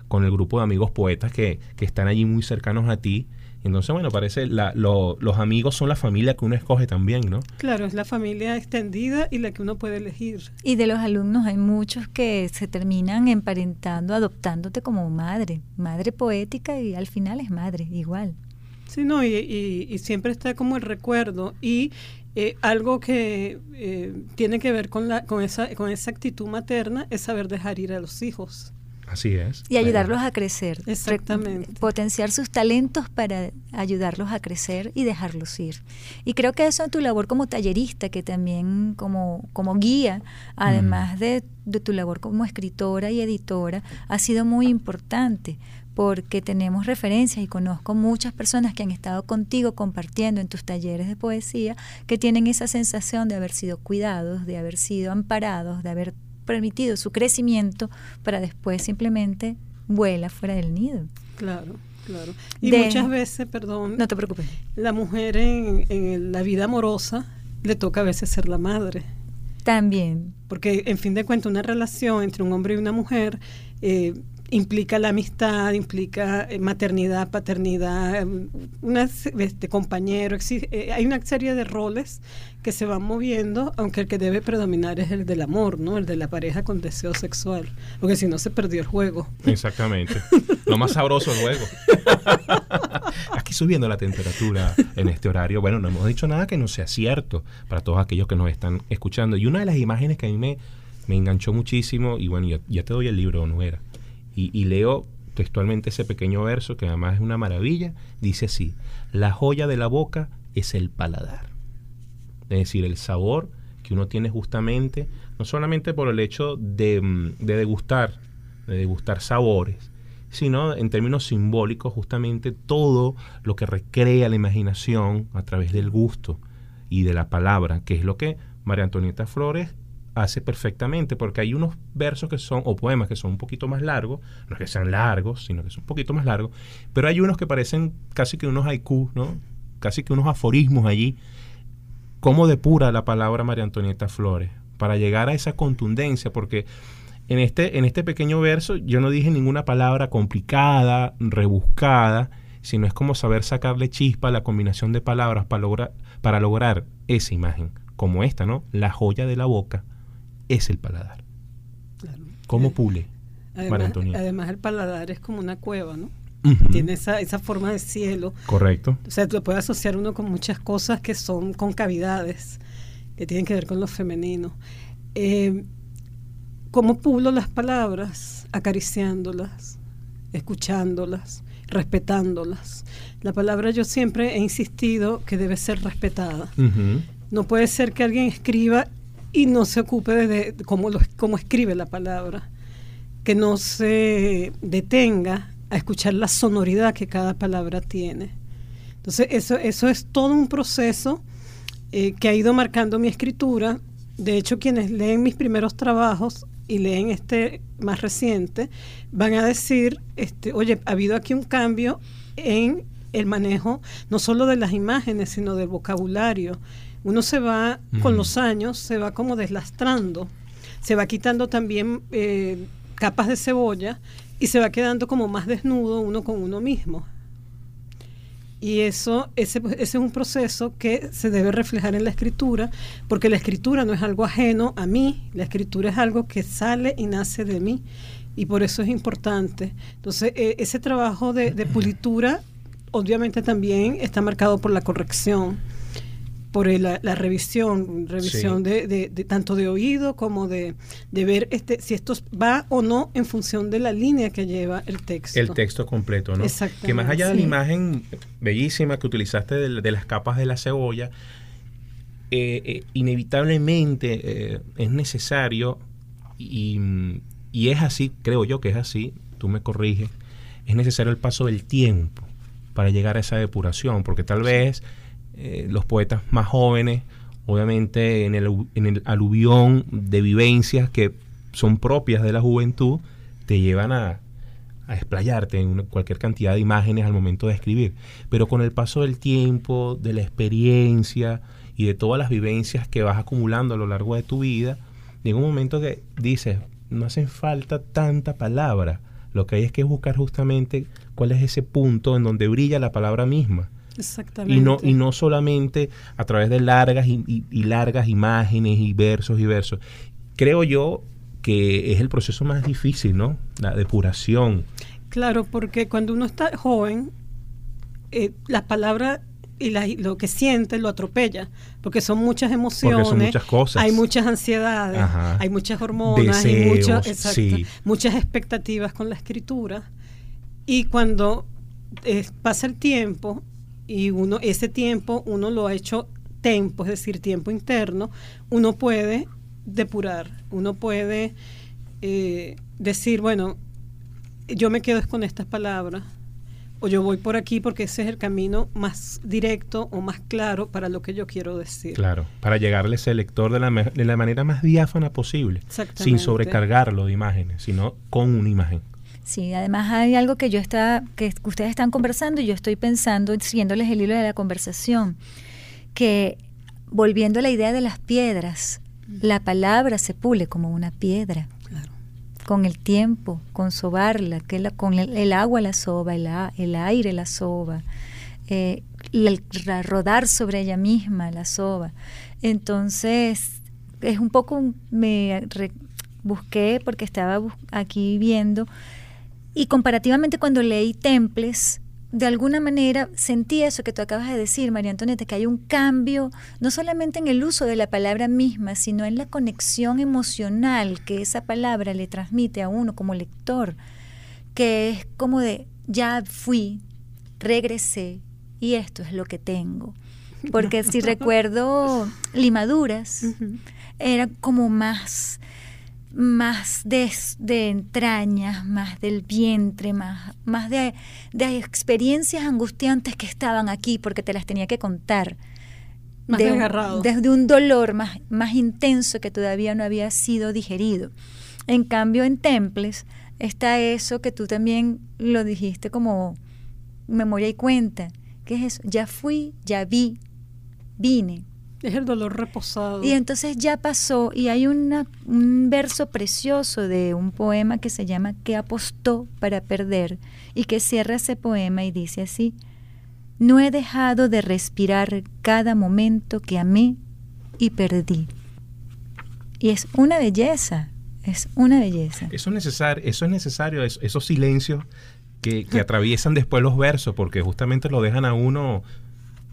con el grupo de amigos poetas que, que están allí muy cercanos a ti entonces, bueno, parece la, los amigos son la familia que uno escoge también, ¿no? Claro, es la familia extendida y la que uno puede elegir. Y de los alumnos hay muchos que se terminan emparentando, adoptándote como madre, madre poética y al final es madre, igual. Sí, no, y, y, siempre está como el recuerdo y eh, algo que eh, tiene que ver con, la, con, esa, con esa actitud materna es saber dejar ir a los hijos. Así es. Y ayudarlos a crecer. Exactamente. Potenciar sus talentos para ayudarlos a crecer y dejarlos ir. Y creo que eso en tu labor como tallerista, que también como, como guía, además de, de tu labor como escritora y editora, ha sido muy importante porque tenemos referencias y conozco muchas personas que han estado contigo compartiendo en tus talleres de poesía que tienen esa sensación de haber sido cuidados, de haber sido amparados, de haber permitido su crecimiento para después simplemente vuela fuera del nido. Claro. Claro. Y muchas veces, perdón. No te preocupes. La mujer en, la vida amorosa le toca a veces ser la madre. También. Porque, en fin de cuentas, una relación entre un hombre y una mujer eh, implica la amistad, implica eh, maternidad, paternidad, em, una, este, compañero, eh, hay una serie de roles que se van moviendo, aunque el que debe predominar es el del amor, ¿no? El de la pareja con deseo sexual, porque si no se perdió el juego. Exactamente. Lo más sabroso el juego. Aquí subiendo la temperatura en este horario. Bueno, no hemos dicho nada que no sea cierto para todos aquellos que nos están escuchando. Y una de las imágenes que a mí me, me enganchó muchísimo, y bueno, ya, ya te doy el libro, no era y, leo textualmente ese pequeño verso que además es una maravilla, dice así, la joya de la boca es el paladar. Es decir, el sabor que uno tiene justamente, no solamente por el hecho de, mm, de degustar, de degustar sabores, sino en términos simbólicos justamente todo lo que recrea la imaginación a través del gusto y de la palabra, que es lo que María Antonieta Flores hace perfectamente, porque hay unos versos que son, o poemas que son un poquito más largos, no es que sean largos, sino que son un poquito más largos, pero hay unos que parecen casi que unos haikus, ¿no? Casi que unos aforismos allí. ¿Cómo depura la palabra María Antonieta Flores? Para llegar a esa contundencia, porque en este, en este pequeño verso yo no dije ninguna palabra complicada, rebuscada, sino es como saber sacarle chispa a la combinación de palabras para para lograr esa imagen, como esta, ¿no? La joya de la boca es el paladar. ¿Cómo pule? Además, además, el paladar es como una cueva, ¿no? Tiene esa, esa forma de cielo. Correcto. O sea, lo puede asociar uno con muchas cosas que son concavidades, que tienen que ver con lo femenino. Eh, ¿Cómo pulo las palabras? Acariciándolas, escuchándolas, respetándolas. La palabra yo siempre he insistido que debe ser respetada. No puede ser que alguien escriba y no se ocupe de cómo, cómo escribe la palabra, que no se detenga a escuchar la sonoridad que cada palabra tiene. Entonces, eso, eso es todo un proceso eh, que ha ido marcando mi escritura. De hecho, quienes leen mis primeros trabajos y leen este más reciente, van a decir, este, oye, ha habido aquí un cambio en el manejo no solo de las imágenes, sino del vocabulario, uno se va, con los años, se va como deslastrando, se va quitando también eh, capas de cebolla y se va quedando como más desnudo uno con uno mismo. Y eso, ese, ese, es un proceso que se debe reflejar en la escritura, porque la escritura no es algo ajeno a mí, la escritura es algo que sale y nace de mí, y por eso es importante. Entonces, eh, ese trabajo de, de, pulitura, obviamente también está marcado por la corrección por la, revisión, revisión de, tanto de oído como de, ver este si esto va o no en función de la línea que lleva el texto. El texto completo, ¿no? Exactamente. Que más allá de la imagen bellísima que utilizaste de, las capas de la cebolla, eh, eh, inevitablemente eh, es necesario y, y, es así, creo yo que es así, tú me corriges, es necesario el paso del tiempo para llegar a esa depuración, porque tal vez eh, los poetas más jóvenes, obviamente en el, en el aluvión de vivencias que son propias de la juventud, te llevan a, a explayarte en cualquier cantidad de imágenes al momento de escribir. Pero con el paso del tiempo, de la experiencia y de todas las vivencias que vas acumulando a lo largo de tu vida, llega un momento que dices, no hacen falta tanta palabra. Lo que hay es que buscar justamente cuál es ese punto en donde brilla la palabra misma. Exactamente. Y no, y no solamente a través de largas y largas imágenes y versos y versos. Creo yo que es el proceso más difícil, ¿no? La depuración. Claro, porque cuando uno está joven, eh, las palabras y lo que siente lo atropella, porque son muchas emociones, son muchas cosas. hay muchas ansiedades, hay muchas hormonas, hay muchas expectativas con la escritura. Y cuando eh, pasa el tiempo y uno ese tiempo uno lo ha hecho tiempo, es decir, tiempo interno, uno puede depurar, uno puede eh, decir, bueno, yo me quedo con estas palabras, o yo voy por aquí porque ese es el camino más directo o más claro para lo que yo quiero decir. Claro, para llegarle a ese lector de la, de la manera más diáfana posible, sin sobrecargarlo de imágenes, sino con una imagen. Sí, además hay algo que yo está, que ustedes están conversando y yo estoy pensando, siguiéndoles el hilo de la conversación, que volviendo a la idea de las piedras, la palabra se pule como una piedra. Con el tiempo, con sobarla, que la, con el, agua la soba, el, el aire la soba, eh, rodar sobre ella misma la soba. Entonces, es un poco, me busqué porque estaba aquí viendo, y comparativamente cuando leí Temples, de alguna manera sentí eso que tú acabas de decir, María Antonieta, que hay un cambio no solamente en el uso de la palabra misma, sino en la conexión emocional que esa palabra le transmite a uno como lector, que es como de, ya fui, regresé y esto es lo que tengo. Porque si recuerdo limaduras, era como más más de, entrañas, más del vientre, más, más de, experiencias angustiantes que estaban aquí porque te las tenía que contar. Más desgarrado. Desde un dolor más, más intenso que todavía no había sido digerido. En cambio, en Temples está eso que tú también lo dijiste como memoria y cuenta. ¿Qué es eso? Ya fui, ya vi, vine, es el dolor reposado. Y entonces ya pasó y hay una, un verso precioso de un poema que se llama Que apostó para perder y que cierra ese poema y dice así, no he dejado de respirar cada momento que amé y perdí. Y es una belleza, es una belleza. Eso es necesario, eso es necesario esos silencios que, que atraviesan después los versos, porque justamente lo dejan a uno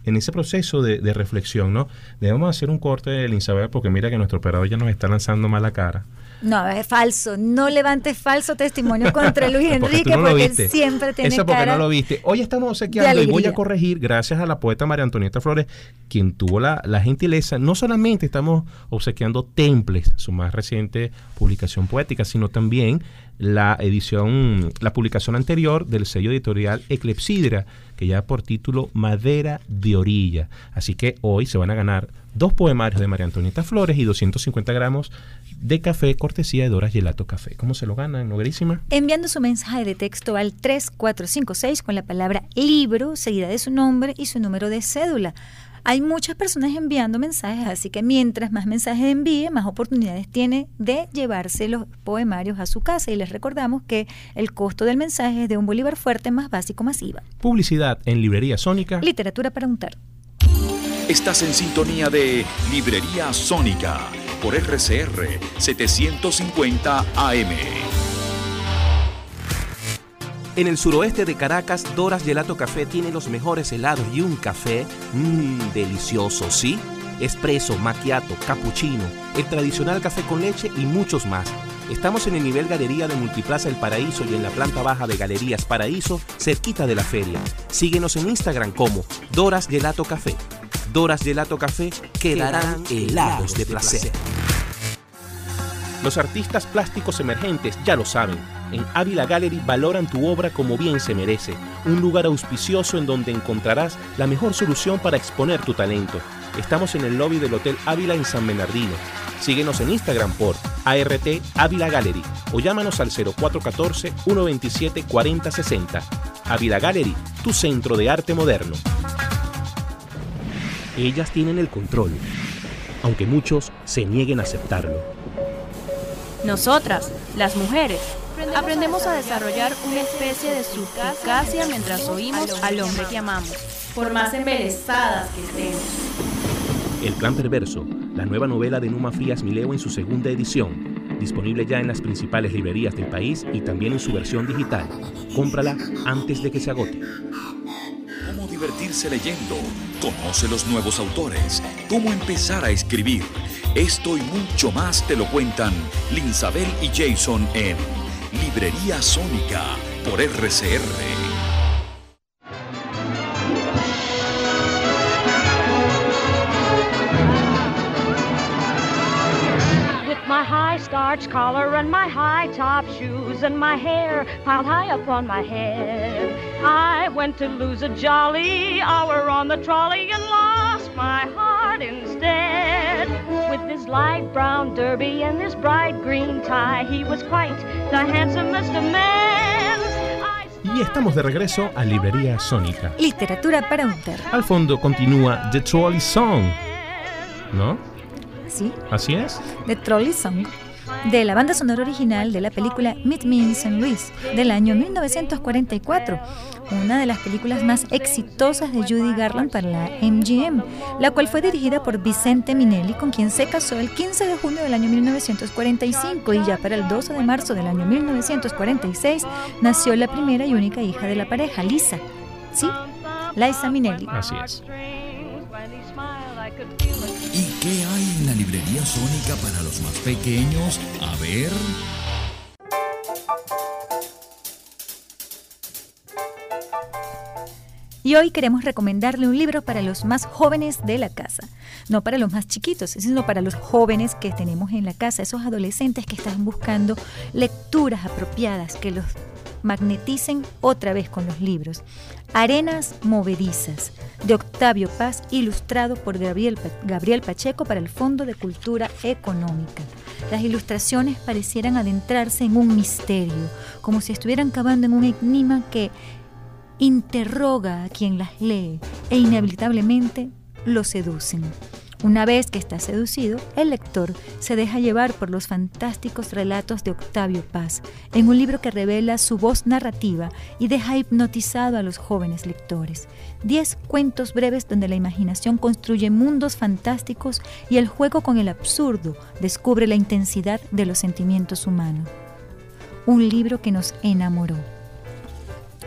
en ese proceso de, reflexión, ¿no? Debemos hacer un corte del Isabel porque mira que nuestro operador ya nos está lanzando mala cara. No, es falso. No levantes falso testimonio contra Luis Enrique porque, él siempre tiene Eso porque no lo viste. Hoy estamos obsequiando y voy a corregir, gracias a la poeta María Antonieta Flores, quien tuvo la, la gentileza. No solamente estamos obsequiando Temples, su más reciente publicación poética, sino también la edición, la publicación anterior del sello editorial Eclepsidra, que lleva por título Madera de Orilla. Así que hoy se van a ganar dos poemarios de María Antonieta Flores y 250 gramos de café cortesía de Doras Gelato Café. ¿Cómo se lo ganan, Noguerísima? Enviando su mensaje de texto al 3456 con la palabra libro, seguida de su nombre y su número de cédula. Hay muchas personas enviando mensajes, así que mientras más mensajes envíe, más oportunidades tiene de llevarse los poemarios a su casa. Y les recordamos que el costo del mensaje es de un bolívar fuerte más básico masiva. Publicidad en Librería Sónica. Literatura para untar. Estás en sintonía de Librería Sónica por RCR 750 AM. En el suroeste de Caracas, Doras Gelato Café tiene los mejores helados y un café mmm, delicioso, ¿sí? Espresso, macchiato, cappuccino, el tradicional café con leche y muchos más. Estamos en el nivel Galería de Multiplaza El Paraíso y en la planta baja de Galerías Paraíso, cerquita de la feria. Síguenos en Instagram como Doras Gelato Café. Doras Gelato Café quedarán helados de placer. Los artistas plásticos emergentes ya lo saben en Ávila Gallery valoran tu obra como bien se merece, un lugar auspicioso en donde encontrarás la mejor solución para exponer tu talento. Estamos en el lobby del Hotel Ávila en San Bernardino. Síguenos en Instagram por ART Ávila Gallery o llámanos al 0414-127-4060. Ávila Gallery, tu centro de arte moderno. Ellas tienen el control, aunque muchos se nieguen a aceptarlo. Nosotras, las mujeres, aprendemos a desarrollar una especie de suficacia mientras oímos al hombre que amamos, por más embelesadas que estemos. El Plan Perverso, la nueva novela de Numa Frías Mileo en su segunda edición, disponible ya en las principales librerías del país y también en su versión digital. Cómprala antes de que se agote. Cómo divertirse leyendo, conoce los nuevos autores, cómo empezar a escribir. Esto y mucho más te lo cuentan Linsabel y Jason en Librería Sónica por RCR. My high starch collar and my high top shoes and my hair piled high up on my head. I went to lose a jolly hour on the trolley and lost my heart instead. With his light brown derby and this bright green tie, he was quite the handsomest of men. Y estamos de regreso a Librería Sónica. Literatura para un perro. Al fondo continúa The Trolley Song. ¿No? Sí. ¿Así es? The Trolley Song de la banda sonora original de la película Meet Me in St. Louis del año 1944, una de las películas más exitosas de Judy Garland para la MGM, la cual fue dirigida por Vicente Minelli, con quien se casó el 15 de junio del año 1945 y ya para el 12 de marzo del año 1946 nació la primera y única hija de la pareja, Lisa. ¿Sí? Liza Minelli. Así es. ¿Y qué hay librería sónica para los más pequeños? A ver. Y hoy queremos recomendarle un libro para los más jóvenes de la casa. No para los más chiquitos, sino para los jóvenes que tenemos en la casa, esos adolescentes que están buscando lecturas apropiadas que los magneticen otra vez con los libros. Arenas Movedizas, de Octavio Paz, ilustrado por Gabriel, Gabriel Pacheco para el Fondo de Cultura Económica. Las ilustraciones parecieran adentrarse en un misterio, como si estuvieran cavando en un enigma que interroga a quien las lee e inevitablemente lo seducen. Una vez que está seducido, el lector se deja llevar por los fantásticos relatos de Octavio Paz, en un libro que revela su voz narrativa y deja hipnotizado a los jóvenes lectores. Diez cuentos breves donde la imaginación construye mundos fantásticos y el juego con el absurdo descubre la intensidad de los sentimientos humanos. Un libro que nos enamoró.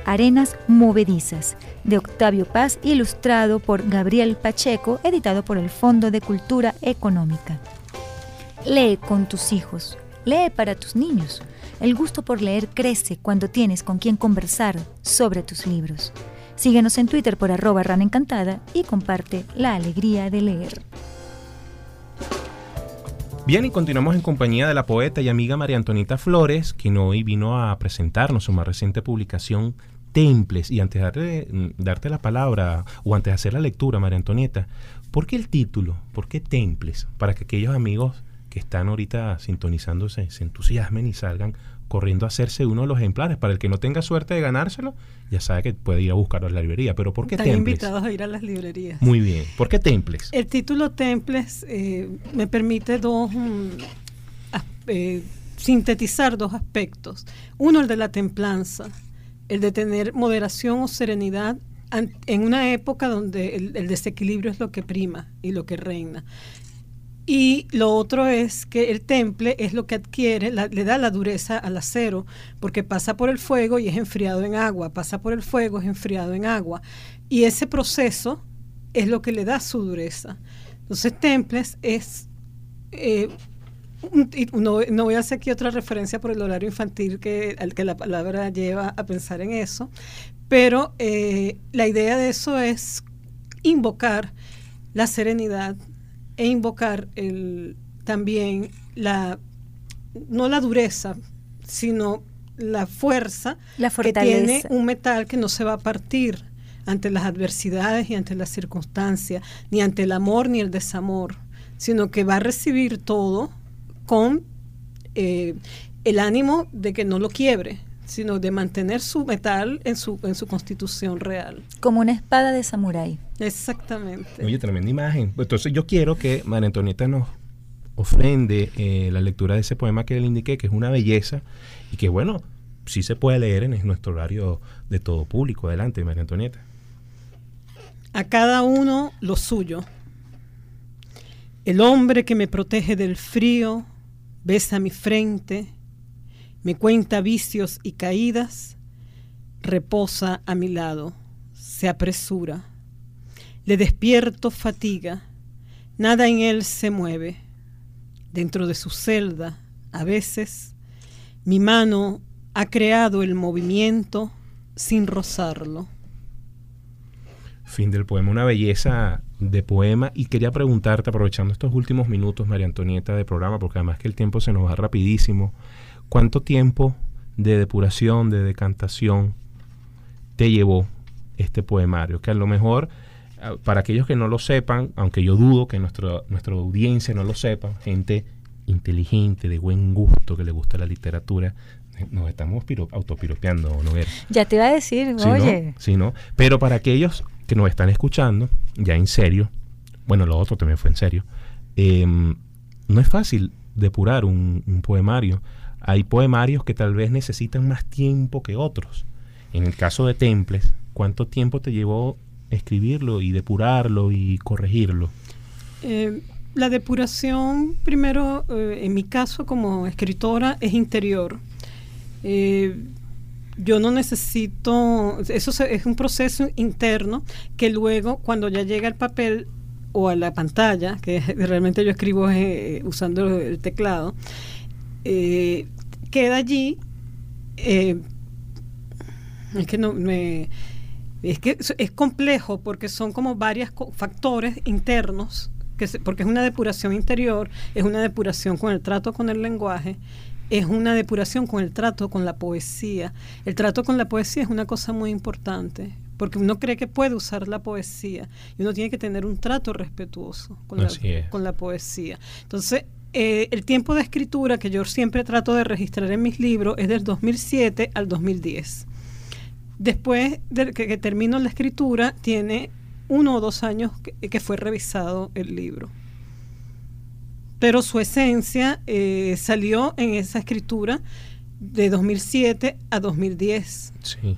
Arenas Movedizas, de Octavio Paz, ilustrado por Gabriel Pacheco, editado por el Fondo de Cultura Económica. Lee con tus hijos, lee para tus niños. El gusto por leer crece cuando tienes con quien conversar sobre tus libros. Síguenos en Twitter por arroba encantada y comparte la alegría de leer. Bien, y continuamos en compañía de la poeta y amiga María Antonita Flores, quien hoy vino a presentarnos su más reciente publicación temples. Y antes de darte, la palabra, o antes de hacer la lectura, María Antonieta, ¿por qué el título? ¿Por qué temples? Para que aquellos amigos que están ahorita sintonizándose se entusiasmen y salgan corriendo a hacerse uno de los ejemplares. Para el que no tenga suerte de ganárselo, ya sabe que puede ir a buscarlo a la librería. Pero ¿por qué Están temples? invitados a ir a las librerías. Muy bien. ¿Por qué temples? El título temples eh, me permite dos... Mm, eh, sintetizar dos aspectos. Uno, el de la templanza, el de tener moderación o serenidad en una época donde el, desequilibrio es lo que prima y lo que reina. Y lo otro es que el temple es lo que adquiere, le da la dureza al acero, porque pasa por el fuego y es enfriado en agua, pasa por el fuego, es enfriado en agua. Y ese proceso es lo que le da su dureza. Entonces, temples es eh, no, no, voy a hacer aquí otra referencia por el horario infantil que, al que la palabra lleva a pensar en eso, pero eh, la idea de eso es invocar la serenidad e invocar el, también la, no la dureza, sino la fuerza la que tiene un metal que no se va a partir ante las adversidades y ante las circunstancias, ni ante el amor ni el desamor, sino que va a recibir todo con eh, el ánimo de que no lo quiebre, sino de mantener su metal en su, en su constitución real. Como una espada de samurái. Exactamente. Oye, tremenda imagen. Entonces yo quiero que María Antonieta nos ofrende eh, la lectura de ese poema que le indiqué, que es una belleza y que, bueno, sí se puede leer en nuestro horario de todo público. Adelante, María Antonieta. A cada uno lo suyo. El hombre que me protege del frío besa mi frente me cuenta vicios y caídas, reposa a mi lado, se apresura. Le despierto fatiga, nada en él se mueve. Dentro de su celda, a veces, mi mano ha creado el movimiento sin rozarlo. Fin del poema, una belleza de poema. Y quería preguntarte, aprovechando estos últimos minutos, María Antonieta, de programa, porque además que el tiempo se nos va rapidísimo, ¿Cuánto tiempo de depuración, de decantación te llevó este poemario? Que a lo mejor, ah, para aquellos que no lo sepan, aunque yo dudo que nuestra, nuestra audiencia no lo sepa, gente inteligente, de buen gusto, que le gusta la literatura, nos estamos autopiropeando, ¿no? Ya te iba a decir, oye. Sí, ¿no? Pero para aquellos que nos están escuchando, ya en serio, bueno, lo otro también fue en serio, em, no es fácil depurar un poemario. Hay poemarios que tal vez necesitan más tiempo que otros. En el caso de Temples, ¿cuánto tiempo te llevó escribirlo y depurarlo y corregirlo? Eh, la depuración, primero, eh, en mi caso como escritora, es interior. Eh, yo no necesito, eso es un proceso interno que luego cuando ya llega el papel o a la pantalla, que realmente yo escribo usando el teclado, queda allí. Eh, es que no me. Es que es complejo porque son como varios factores internos, que porque es una depuración interior, es una depuración con el trato con el lenguaje, es una depuración con el trato con la poesía. El trato con la poesía es una cosa muy importante, porque uno cree que puede usar la poesía y uno tiene que tener un trato respetuoso con, la, con la poesía. Entonces, eh, el tiempo de escritura que yo siempre trato de registrar en mis libros es del 2007 al 2010. Después de que, termino la escritura, tiene uno o dos años que, fue revisado el libro. Pero su esencia eh, salió en esa escritura de 2007 a 2010. Sí.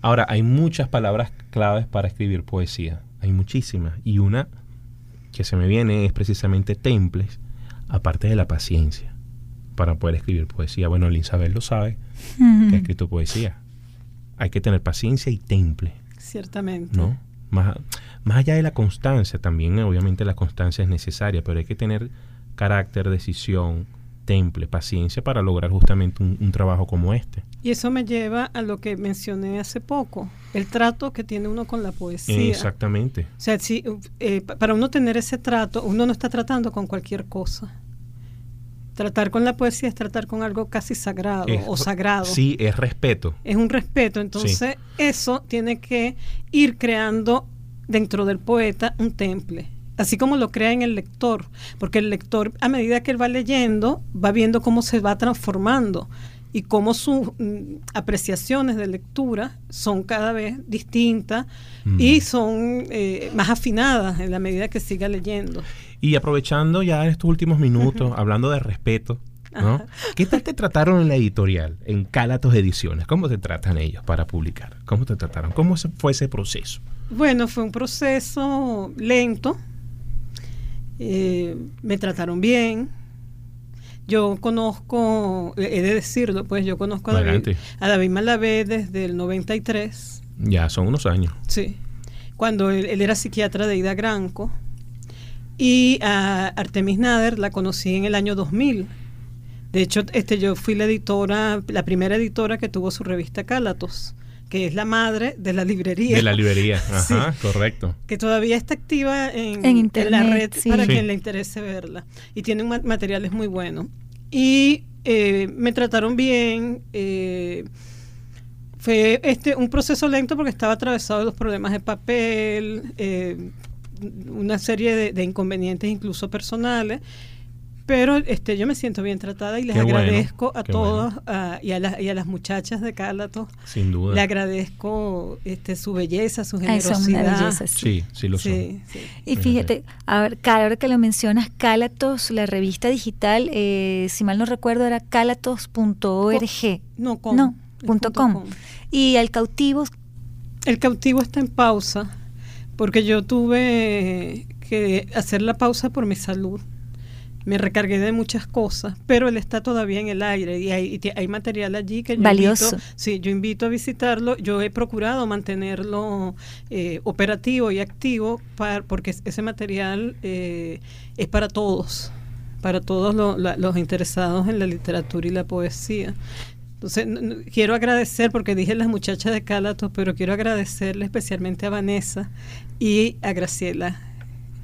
Ahora, hay muchas palabras claves para escribir poesía. Hay muchísimas. Y una que se me viene es precisamente temples aparte de la paciencia para poder escribir poesía. Bueno, Isabel lo sabe, que ha escrito poesía. Hay que tener paciencia y temple. Ciertamente. ¿No? Más, más allá de la constancia, también obviamente la constancia es necesaria, pero hay que tener carácter, decisión, temple, paciencia para lograr justamente un, trabajo como este. Y eso me lleva a lo que mencioné hace poco, el trato que tiene uno con la poesía. Exactamente. O sea, si, eh, para uno tener ese trato, uno no está tratando con cualquier cosa. Tratar con la poesía es tratar con algo casi sagrado o sagrado. Sí, es respeto. Es un respeto. Entonces, eso tiene que ir creando dentro del poeta un temple así como lo crea en el lector, porque el lector a medida que él va leyendo va viendo cómo se va transformando y cómo sus mm, apreciaciones de lectura son cada vez distintas y son eh, más afinadas en la medida que siga leyendo. Y aprovechando ya estos últimos minutos, hablando de respeto, ¿no? ¿Qué tal te trataron en la editorial, en Cálatos Ediciones? ¿Cómo te tratan ellos para publicar? ¿Cómo te trataron? ¿Cómo fue ese proceso? Bueno, fue un proceso lento, eh, me trataron bien. Yo conozco, he de decirlo, pues yo conozco a David, a David, Malavé desde el 93. Ya son unos años. Sí, cuando él, era psiquiatra de Ida Granco. Y a Artemis Nader la conocí en el año 2000. De hecho, este, yo fui la editora, la primera editora que tuvo su revista Cálatos que es la madre de la librería. De la librería, ajá, correcto. Que todavía está activa en, la red para quien le interese verla. Y tiene materiales muy buenos. y eh, me trataron bien. Eh, fue este un proceso lento porque estaba atravesado de los problemas de papel, eh, una serie de, inconvenientes incluso personales. Pero este, yo me siento bien tratada y les agradezco a todos y, a y, a las muchachas de Cálato. Sin duda. Le agradezco este, su belleza, su generosidad. sí. sí, lo son. Y fíjate, a ver, ahora que lo mencionas, Cálatos, la revista digital, eh, si mal no recuerdo, era cálatos.org. No, com. No, punto com. Y el cautivo. El cautivo está en pausa, porque yo tuve que hacer la pausa por mi salud me recargué de muchas cosas, pero él está todavía en el aire y hay, hay material allí que yo Valioso. invito, sí, yo invito a visitarlo. Yo he procurado mantenerlo eh, operativo y activo para, porque ese material eh, es para todos, para todos los interesados en la literatura y la poesía. Entonces, quiero agradecer, porque dije las muchachas de Cálato, pero quiero agradecerle especialmente a Vanessa y a Graciela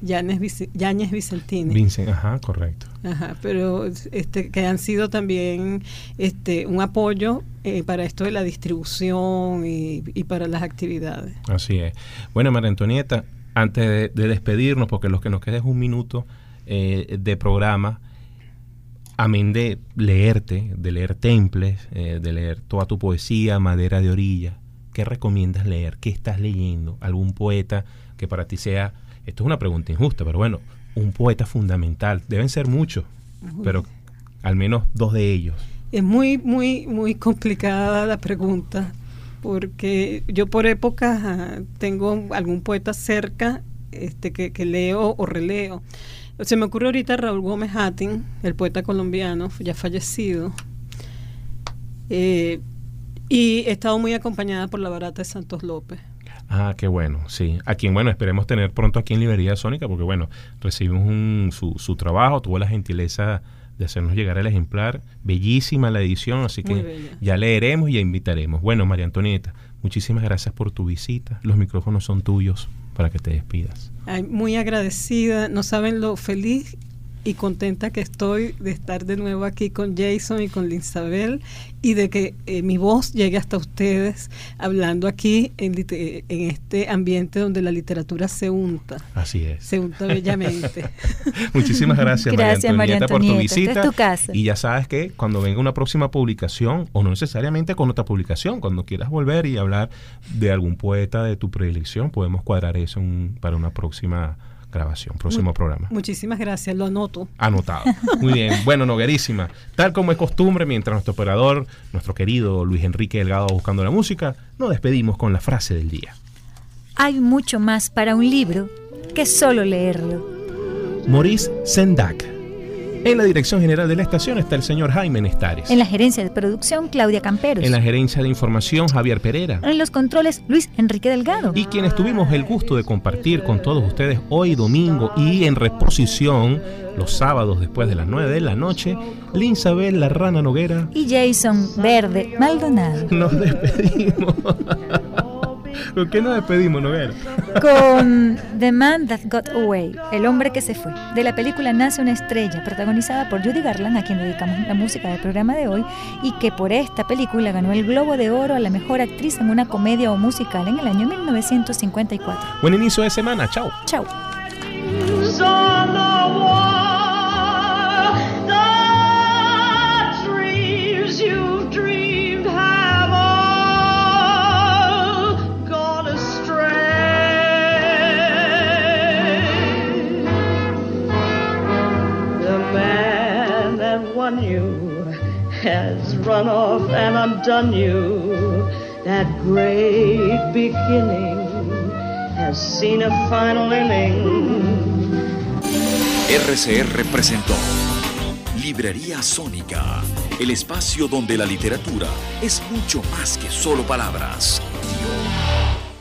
Yáñez, Vicentini. Vincent, ajá, correcto. Ajá, pero este, que han sido también este, un apoyo eh, para esto de la distribución y, para las actividades. Así es. Bueno, María Antonieta, antes de, despedirnos, porque lo que nos queda es un minuto eh, de programa, amén de leerte, de leer temples, eh, de leer toda tu poesía, Madera de Orilla, ¿qué recomiendas leer? ¿Qué estás leyendo? ¿Algún poeta que para ti sea esto es una pregunta injusta, pero bueno, un poeta fundamental, deben ser muchos, pero al menos dos de ellos. Es muy, muy, muy complicada la pregunta, porque yo por épocas ah, tengo algún poeta cerca este, que, leo o releo. Se me ocurre ahorita Raúl Gómez Hattin, el poeta colombiano, ya fallecido. Eh, y he estado muy acompañada por la barata de Santos López. Ah, qué bueno, sí. A quien, bueno, esperemos tener pronto aquí en Librería Sónica, porque, bueno, recibimos su, su trabajo, tuvo la gentileza de hacernos llegar el ejemplar. Bellísima la edición, así que ya leeremos y invitaremos. Bueno, María Antonieta, muchísimas gracias por tu visita. Los micrófonos son tuyos para que te despidas. muy agradecida. No saben lo feliz y contenta que estoy de estar de nuevo aquí con Jason y con Linsabel y de que eh, mi voz llegue hasta ustedes hablando aquí en, en, este ambiente donde la literatura se unta. Así es. Se unta bellamente. Muchísimas gracias, gracias María, Antonieta, por tu visita. tu casa. Y ya sabes que cuando venga una próxima publicación, o no necesariamente con otra publicación, cuando quieras volver y hablar de algún poeta de tu predilección, podemos cuadrar eso para una próxima grabación, próximo programa. Muchísimas gracias, lo anoto. Anotado. Muy bien. Bueno, Noguerísima. Tal como es costumbre, mientras nuestro operador, nuestro querido Luis Enrique Delgado buscando la música, nos despedimos con la frase del día. Hay mucho más para un libro que solo leerlo. Maurice Sendak en la dirección general de la estación está el señor Jaime Nestares. En la gerencia de producción, Claudia Camperos. En la gerencia de información, Javier Pereira. En los controles, Luis Enrique Delgado. Y quienes tuvimos el gusto de compartir con todos ustedes hoy domingo y en reposición los sábados después de las 9 de la noche, Linsabel La Rana Noguera. Y Jason Verde Maldonado. Nos despedimos. ¿Con qué nos despedimos, Noguera? Con The Man That Got Away, El hombre que se fue, de la película Nace una estrella, protagonizada por Judy Garland, a quien dedicamos la música del programa de hoy, y que por esta película ganó el Globo de Oro a la mejor actriz en una comedia o musical en el año 1954. Buen inicio de semana, chao. Chao. Run off and undone you. That great beginning has seen a final ending. RCR presentó Librería Sónica, el espacio donde la literatura es mucho más que solo palabras.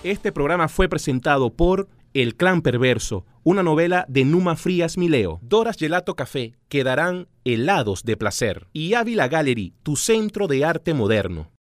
Este programa fue presentado por El Clan Perverso, una novela de Numa Frías Mileo. Doras Gelato Café quedarán helados de placer. Y Ávila Gallery, tu centro de arte moderno.